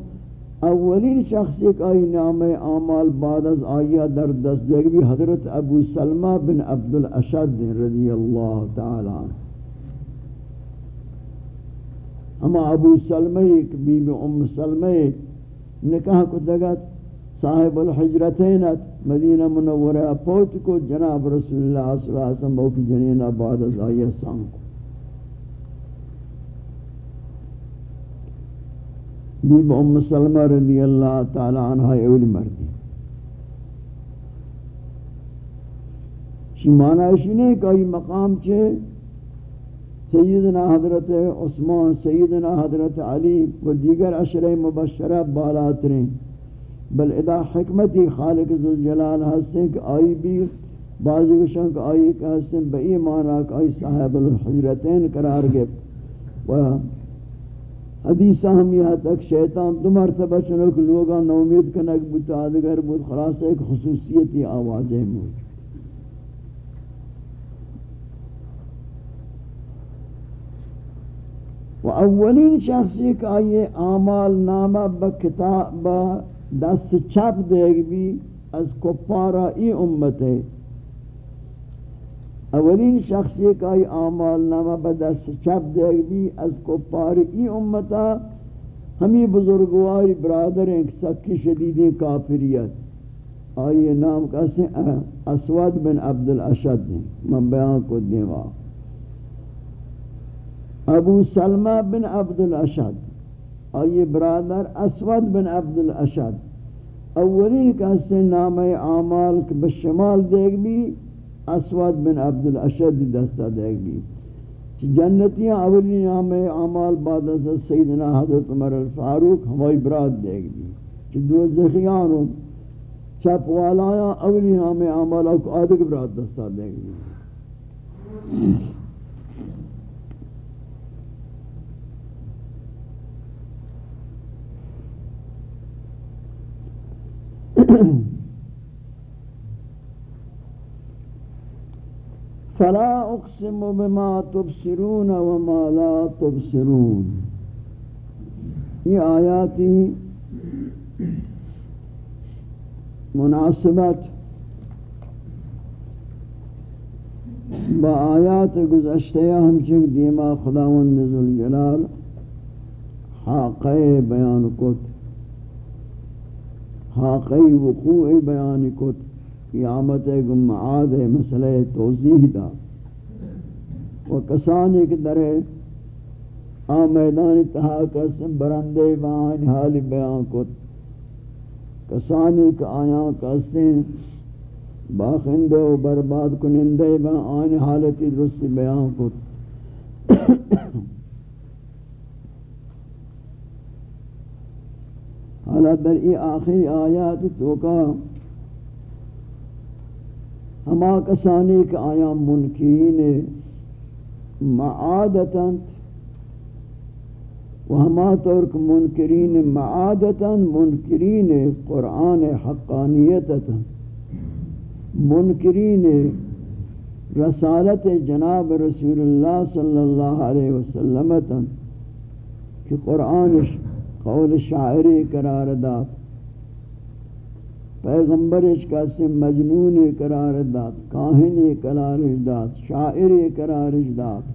اولین شخص ایک آئی نام اعمال بعد از آئیہ در دست دے بھی حضرت ابو سلمہ بن عبد الاشد رضی اللہ تعالی عنہ۔ اما ابو سلمہ ایک بی بی ام سلمہ ایک نکاح کو دگت، صاحب الحجرتینت، مدینہ منورہ پوت کو جناب رسول اللہ صلی اللہ علیہ وسلم بہو کی جنین بعد از آئیہ سان کو۔ بیب ام سلمہ رضی اللہ تعالی عنہ اولی مردی۔ شی معنی ایشی نہیں کہ مقام چھے سیدنا حضرت عثمان، سیدنا حضرت علی و دیگر عشر مبشرہ بالاترین۔ بل ادا حکمتی خالق ذوالجلال حسن کہ آئی بھی، بعضی کشن کہ آئی کہ حسن بئی معنی کہ آئی صاحب الحجرتین قرار گئے و حدیثہ ہم یہاں تک شیطان دو مرتبہ چنک لوگا نومید کنک بتا دگر بود خلاص ایک خصوصیتی آوازیں موجود و اولین شخصی کا یہ اعمال نامہ بکتاب دست چپ دے بھی از کپارا ای امت ہے اولین شخصی کا یہ اعمال نامہ بدست چپ دے بھی از کپار ای امتا. ہمیں بزرگواری برادر ہیں سکی شدید کافریت. آئیے نام کہتے اسود بن عبد الاشد ہیں من بیان کو دیوا ابو سلمہ بن عبد الاشد اور یہ برادر اسود بن عبد الاشد اولین کا سے نام اعمال کے بشمال دیکھ بھی اسود بن عبد الاشد دستہ دیکھ بھی جنتیاں اولین نام اعمال بعد از سیدنا حضرت عمر الفاروق ہمائی براد دیکھ بھی کہ دو زخیانوں چپ والایا اولین نام اعمال کو آدھگ براد دستہ دیکھ بھی فلا أقسم بما تبصرون وما لا تبصرون. یہ آیاتی مناسبت با آیات گزشتہ ہم چک دیما خداوند ذوالجلال حاقہ بیان کت حاقی وقوع بیان کت، قیامت گمعاد مسئلہ توضیح دا۔ و کسانی کے در آ میدان تہا کسم برندے بان حال بیان کت۔ کسانی کے آیاں کسیں باخندے و برباد کنندے با آن حالتی درست بیان کو حالا در ای آخری آیات توکا ہما کسانی کہ آیا منکرین معادتا۔ و ہما طور کہ منکرین معادتا، منکرین قرآن حقانیتتا منکرین رسالت جناب رسول اللہ صلی اللہ علیہ وسلم کہ قرآن قول شاعری قرار داد، پیغمبرش کا سے مجنون قرار داد، کاہنی قرار داد، شاعری قرار داد۔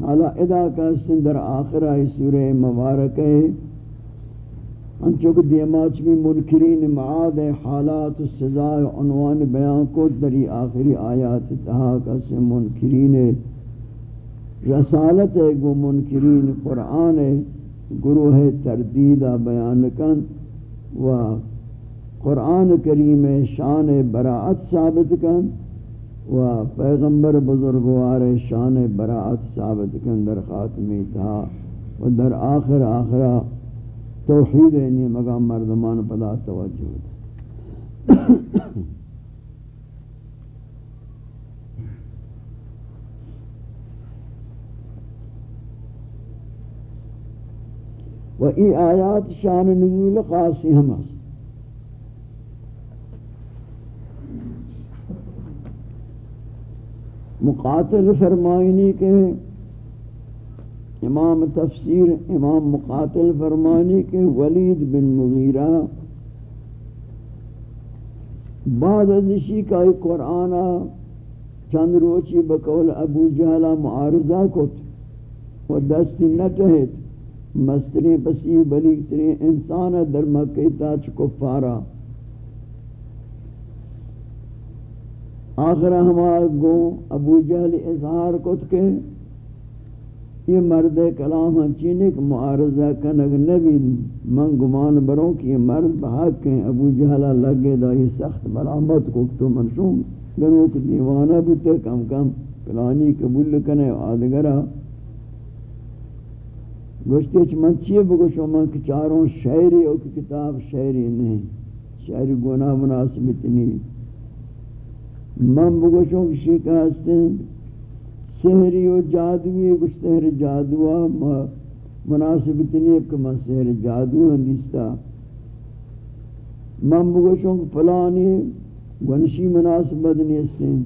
حالا ادا کا سندر آخرہ سورہ مبارک ہے انچوک دیماچ بھی منکرین معاد حالات و سزا و عنوان بیان کو دری آخری آیات تہا کس منکرین رسالت گو منکرین قرآن گروہ تردیدہ بیان کن و قرآن کریم شان براعت ثابت کن و پیغمبر بزرگوار شان براعت ثابت کن در خاتمی تہا و در آخر آخرہ توحید نہیں مگا مردمان پدا توجہ و ای آیات شان نزول خاصی ہم است. مقاتل فرمائنی کے امام تفسیر امام مقاتل فرمانی کے ولید بن مغیرہ بعد از اسی کا قرآن چند روچی بقول ابو جہلہ معارضہ کت و دستی نٹہت مستری پسی بلیگ تری انسان در مکہ تاچ کفارا آخرہ ہمارا گو ابو جہل اظہار کت کے یہ مرد کلام چینے کہ معارضہ کنگ نبی من گمان بروں کہ یہ مرد بحق ہیں۔ ابو جہلہ لگے دا یہ سخت برامت کو تو منشوم گنو کہ دیوانہ بھی تے کم کم پلانی قبول کنے آدگرہ گوشتے چھ من چیئے بگوشو من کہ چاروں شعری او کی کتاب شعری نہیں، شعری گناہ مناسبت نہیں۔ من بگوشو کشی کا ہستیں سحری و جادوی، کچھ سحر جادوا مناسبت نہیں کہ من سحر جادو ہندستا من بگوشوں کہ پلانی گنشی مناسبت نہیں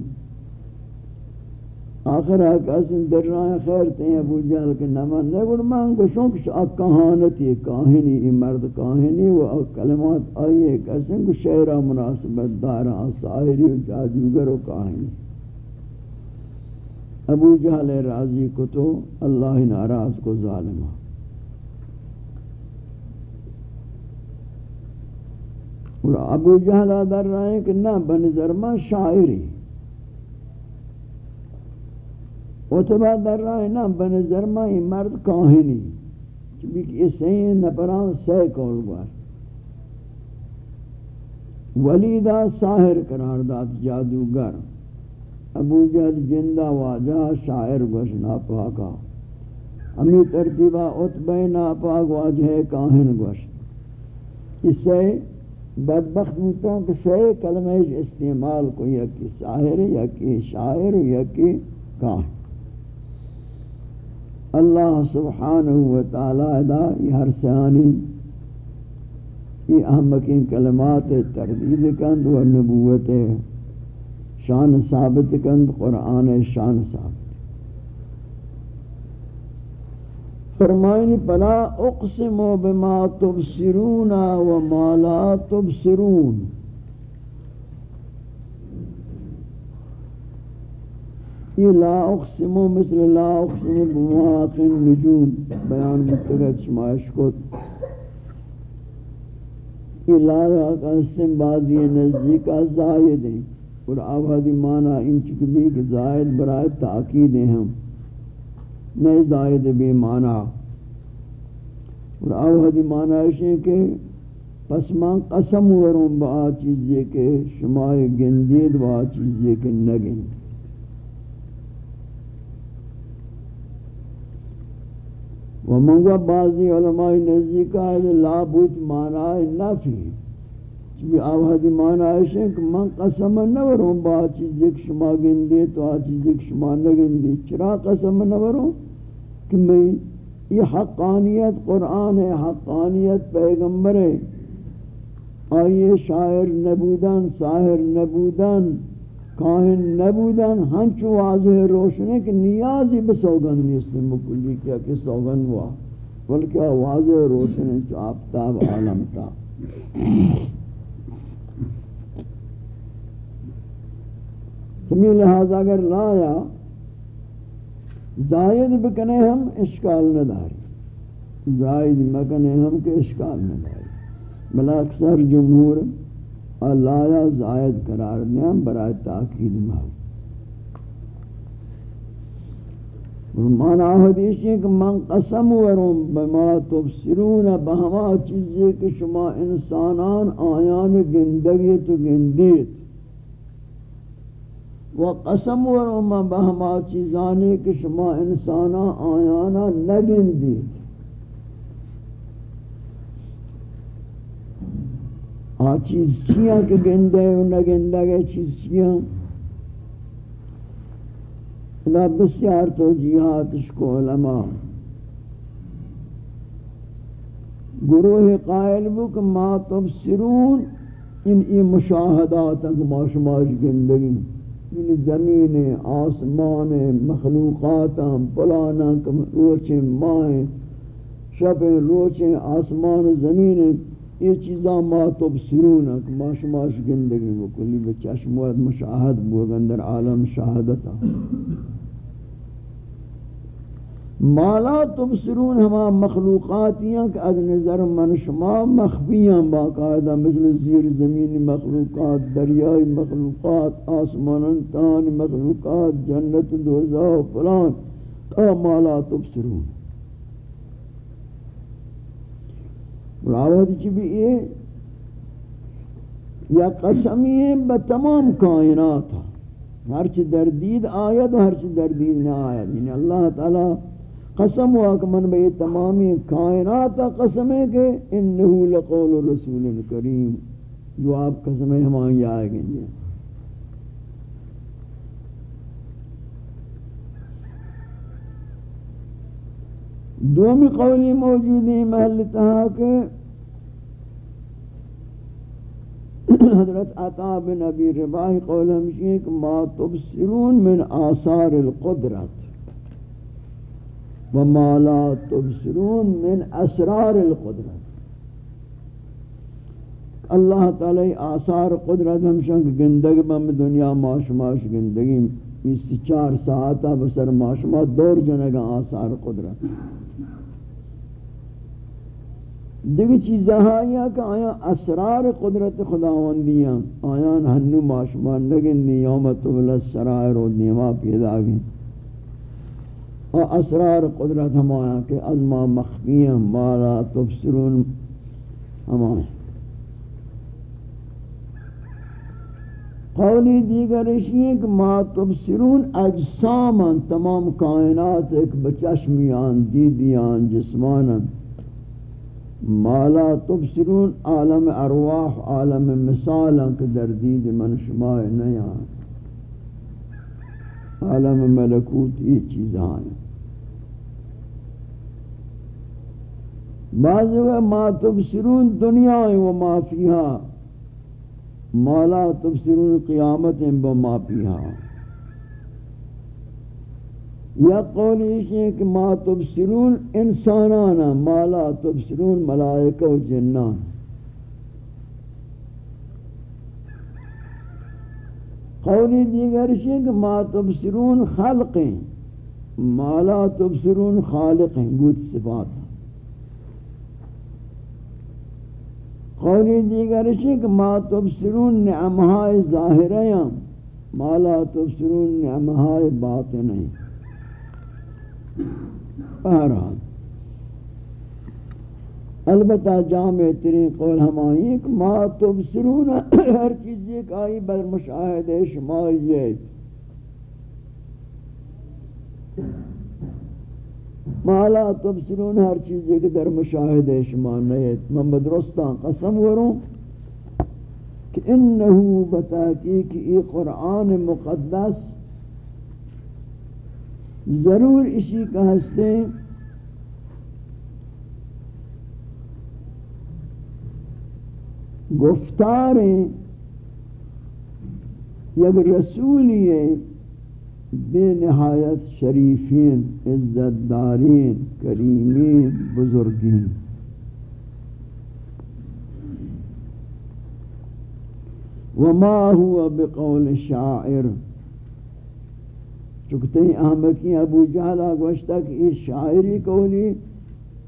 آخر آکاسن در راہ خیر تین ابو جہل کے نمان نگوڑ من گوشوں کہ آک کہانتی کاہنی، ای مرد کاہنی و کلمات آئیے کسن کو شعرہ مناسبت، دارا سائری و جادوگر و کاہنی۔ ابو جہل راضی کو تو اللہ ناراض کو ظالمہ اور ابو جہل در رہے ہیں کہ نہ بنظر ما شاعری۔ اتبا در رہے ہیں نہ بنظر ما یہ مرد کاہنی چونکہ یہ صحیح نپران سہ کول گوار ولیدہ ساہر قرار داد، جادوگر. ابو جہل جندہ واجہ، شاعر گوش ناپاکا. ہمیں ترتیبہ اتبہ ناپاک واجہ کاہن گوش. اس سے بدبخت ہوتا ہوں کہ شئے کلمہ استعمال کو یکی ساہر یکی شاعر یکی کاہن. اللہ سبحانہ وتعالی دا یہ ہر سیانی، یہ احمقین کلمات تردید کند و نبوت شان ثابت کند، قرآن شان ثابت. فرمائنی پلا اقسم بما تبصرون و ما لا تبصرون. یہ لا اقسم مثل لا اقسم بمواقع النجوم، بیان متغت شمائش کت یہ لا اقسم بازی نزدیک زائد ہیں، اور آبادی معنی ان چکبی کہ زائد برائے تاکید ہیں۔ ہم نئے زائد بھی معنی۔ اور آبادی معنی ہے کہ پس من قسم ورم با چیزی کہ شما گندید با چیزی کہ نگند و منگو بعضی علماء نزدیک ہے لا بوت معنی نفی چبی آوہدی معنی ہے کہ من قسم نورم با چیزی کہ شما گندی، تو آ چیزی کہ شما نگندی۔ چرا قسم نورم کہ میں یہ حقانیت قرآن ہے، حقانیت پیغمبر ہے۔ آئیے شاعر نبودن ساہر نبودن۔ کاہن نبودن، ہنچو واضح روشن ہے کہ نیازی بسوگن نیستے مکلی کیا کہ سوگن ہوا بلکہ واضح روشن ہے جو آفتاب عالم تا۔ تمہیں لہذا اگر لایا، زائد بکنے ہم اشکال نہ داری زائد مکنے ہم کے اشکال نہ داری بلا اکثر جمہور لایا زائد قرار دیا برای تاکید محل مانا حدیث ہے کہ من قسم ورم بما تبصرون، بہما چیزیں کہ شما انسانان آیان گندگی تو گندیت و قسم ورم بہما چیزانے کہ شما انسانان آیانا نگندیت آ چیز چیاں کہ گندے و نہ گندہ گئے چیز چیاں خدا بسیار توجیحاتش کو علماء۔ گروہ قائل بک ما تبصرون، ان ای مشاہدات اک ما شماش گندگی۔ ان زمین، آسمان، مخلوقات پلانا کم روچیں مائیں شب روچیں، آسمان، زمین یہ چیزاں ما تبصرون کہ ما شماش گندگی بکلی بچشموت مشاہد بوگندر عالم شہادتا مالا تبصرون ہما مخلوقاتیاں کہ از نظر من شما مخفیاں باقاعدہ، مثل زیر زمین مخلوقات دریائی مخلوقات، آسمان تان مخلوقات، جنت دوزہ فلان. تا مالا تبصرون راوت چی بھی یہ؟ یا قسمی ہے بتمام کائنات ہر چی دردید آیت ہر چی دردید نہ آیت یعنی اللہ تعالی قسم ہوا کہ من بے تمامی کائنات قسم ہے کہ انہو لقول رسول کریم جو آپ قسم ہے ہمیں آئے گئے دومی قولی موجود ہے محل تہا کہ حضرت عطا بن ابی رباہی قول ہمشی کہ ما تبصرون من آثار القدرت وما لا تبصرون من اسرار القدرت اللہ تعالی آثار قدرت ہمشن کہ گندگ بم دنیا ماش ماش گندگی اس چار ساعتہ بسر ماشما دور جنگا آثار قدرت دیگه چیزها ہاں، یا کہ آیا اسرار قدرت خداوندیاں آیا ہنو ماشمان لگن نیامت ولا السرائر و نیما پیدا گئیں اور اسرار قدرت ہم آیا کہ ازما مخفیاں مالا تبصرون ہم آیا۔ قولی دیگر اشیئے کہ ما تبصرون اجساما تمام کائنات ایک بچشمیان دیدیان جسمانا مالا تبصرون عالم ارواح، عالم مثالا کہ در دید من شما نیان عالم ملکوت یہ چیزاں ہیں بعض وہ ما تبصرون دنیا و ما فیہا۔ مالا تبصرون قیامت و ما فیہا۔ یا قولی ہے کہ ما تبصرون انسانانا ما لا تبصرون ملائکہ و جنان. قولی دیگر ہے کہ ما تبصرون خلقیں ما لا تبصرون خالقیں گوت صفات. قولی دیگر ہے کہ ما تبصرون نعمہائے ظاہریں ما لا تبصرون نعمہائے باطنیں. بہرحال البتہ جامع ترین قول ہمائی کہ ما تبصرون، ہر چیز ایک آئی بر مشاہد شمائی ما لا تبصرون، ہر چیز ایک در مشاہد شما نیت من بدرستان قسم وروں کہ انہو بتاکیک ای قرآن مقدس ضرور اسی کا ہستے گفتاریں یک رسولی بے نہایت شریفین عزت دارین کریمین، بزرگین۔ وما هو بقول شاعر۔ چکتے احمقی ابو جہلہ گوشتا کہ یہ شاعری قولی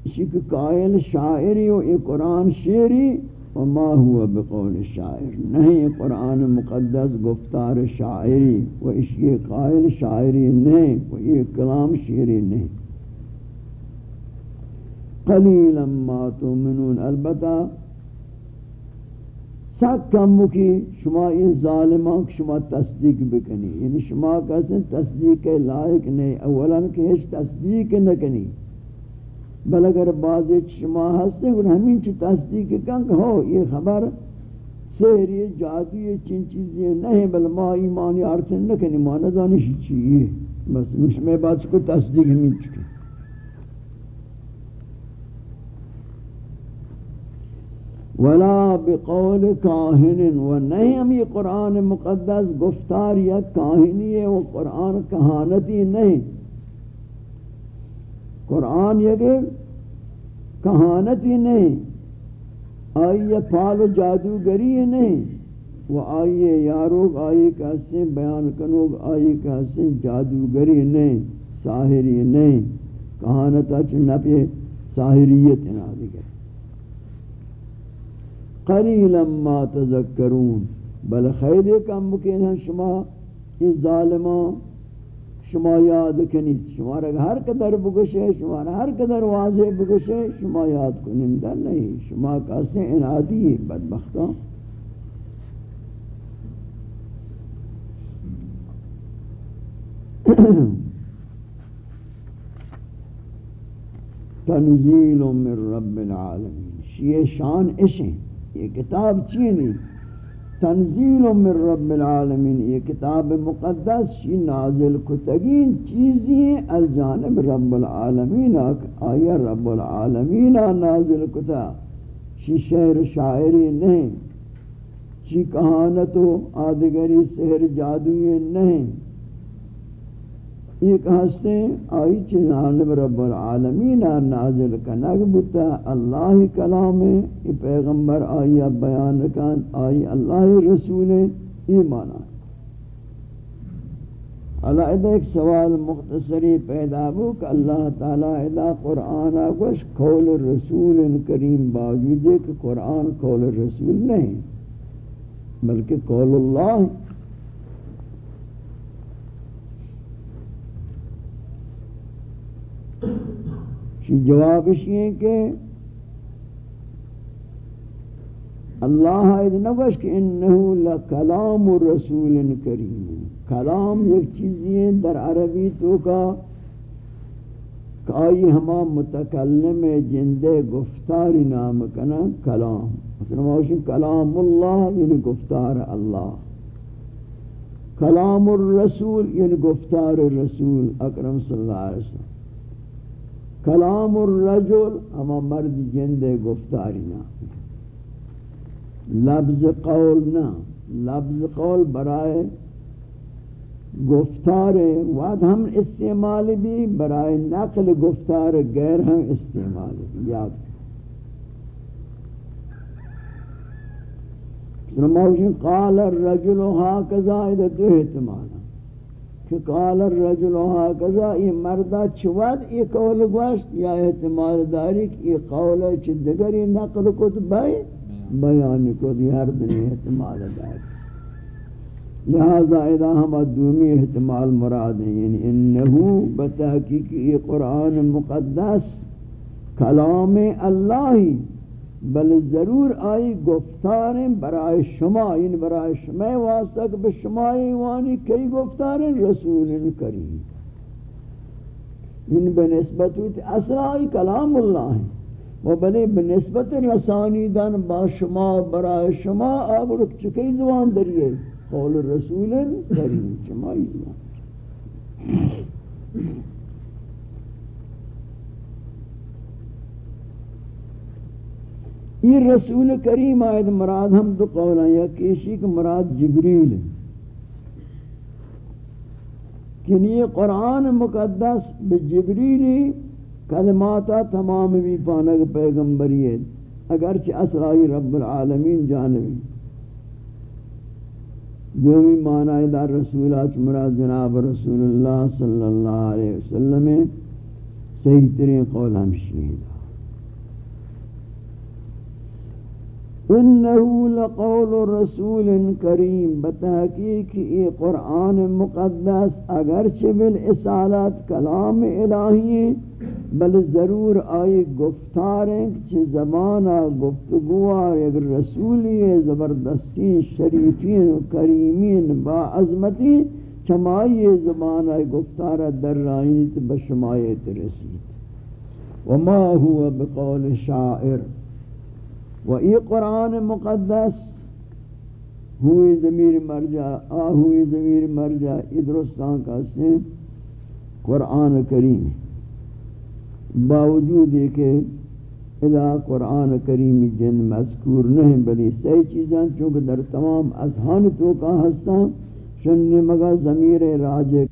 شک قائل شاعری و یہ قرآن شعری وما هو بقول شاعر۔ نہیں قرآن مقدس گفتار شاعری و اس یہ قائل شاعری نہیں و یہ کلام شعری نہیں۔ قلیلا ما تؤمنون، البتہ سک کم کی شما یہ ظالمان شما تصدیق بکنی. یعنی شما کسن تصدیق لائق نہیں اولا کہ ہیچ تصدیق نہ کنی بل اگر بعض شما ہستے ہیں ہمیں چی تصدیق کن کہ ہو یہ خبر سہری جادوی چین چیزیں نہیں بل ما ایمانی آرتن نہ کنی ما نظانشی چیئے بس میں بات کو تصدیق ہمیں چکے ولا بقول کاہن و نہیں ہم یہ قرآن مقدس گفتار یا کاہنی ہے، وہ قرآن کہانتی نہیں۔ قرآن یہ کہ کہانتی نہیں۔ آئیے پال و جادوگری نہیں۔ وہ آئیے یاروگ آئیے کہسے بیان کنوگ آئیے کہسے جادوگری نہیں ساہری نہیں۔ کہانتا چنپی ساہریت انہا دیگر۔ قلیلا ما تذکرون. بل خیر کم بکین ہیں شما، یہ ظالمان شما یاد کنید. شما را ہر قدر بگوشے شما را ہر قدر واضح بگوشے شما یاد کنندہ نہیں. شما کاسے انعادی ہے بدبختان تنزیل من رب العالمین. شیئے شان اشیں یہ کتاب چینی؟ تنزیل من رب العالمین، یہ کتاب مقدس شی نازل کتگین چیزیں از جانب رب العالمین آیا رب العالمین نازل کتا؟ شی شعر شاعری نہیں شی کہانت و آدگری، سحر جادوی نہیں۔ ایک ہستے آئی چنانب رب العالمین نازل کنگ بتا اللہ کلام یہ پیغمبر آئی اب بیان کن، آئی اللہ رسول ایمان اللہ ایک سوال مختصری پیدا ہو کہ اللہ تعالیٰ ادا قرآن آگوش قول رسول کریم باوجود ہے کہ قرآن قول رسول نہیں، بلکہ قول اللہ۔ شی جواب یہ کہ اللہ اید نوش کہ انہو لکلام رسول کریم کلام ایک چیزیں در عربی تو کا کہ آئی ہما متکلم جندے گفتاری نام کنا کلام مثلا موشن کلام اللہ یعنی گفتار اللہ کلام الرسول یعنی گفتار رسول اکرم صلی اللہ علیہ وسلم کلام الرجل، اما مرد جند گفتاری نا. لفظ قول نا. لفظ قول برائے گفتار وعد ہم استعمال بھی، برائے نقل گفتار غیر ہم استعمال بھی. یاد سنموشن قال الرجل ہاں، هكذا اذا دو احتمالا. کہ قال الرجل هكذا یہ مردہ چواد یہ قول گوشت، یا احتمال داری کہ یہ قول چ دگری نقل کو بھائی بیان کو دی ہر دن احتمال داری. لہذا اذا ہم دومی احتمال مراد ہیں یعنی انہو بتحقیق یہ قرآن مقدس کلام اللہ بل ضرور آئی گفتار برائے شما ان برائے شما واسطہ کہ بشمائی وانی کئی گفتار رسول کریم۔ یعنی ان بنسبت اسرائی کلام اللہ ہیں۔ و بلے بنسبت رسانی دن با شما برای شما آگر چکی زبان دریئے قول رسول کریم شمائی زبان۔ یہ رسول کریم آئید مراد ہم دو قول ہیں، یا کیشی کہ مراد جبریل ہے کہ یعنی یہ قرآن مقدس بجبریلی کلماتا تمام بھی پانک پیغمبری ہے۔ اگرچہ اسرائی رب العالمین جانبی جو بھی معنی دار رسولات مراد جناب رسول اللہ صلی اللہ علیہ وسلم صحیح ترین قول ہم شہید انہو لقول رسول کریم، بتحقیق یہ قرآن مقدس، اگرچہ بالاسالات کلام الہی بل ضرور آئی گفتاریں چھ زمانہ گفتگوار اگر رسولی زبردستی شریفین کریمین با عظمتی، چمائی زمانہ گفتار در رائنیت بشمایت رسید. وما ہوا بقول شاعر و ای قرآن مقدس، ہوئی ضمیر مرجع، آ ہوئی ضمیر مرجع ادرستان کا سے قرآن کریم باوجود یہ کہ ادا قرآن کریم جن مذکور نہیں بلی صحیح چیزاں، چونکہ در تمام اذہان تو کا ہستاں، شننے مگا ضمیر راجے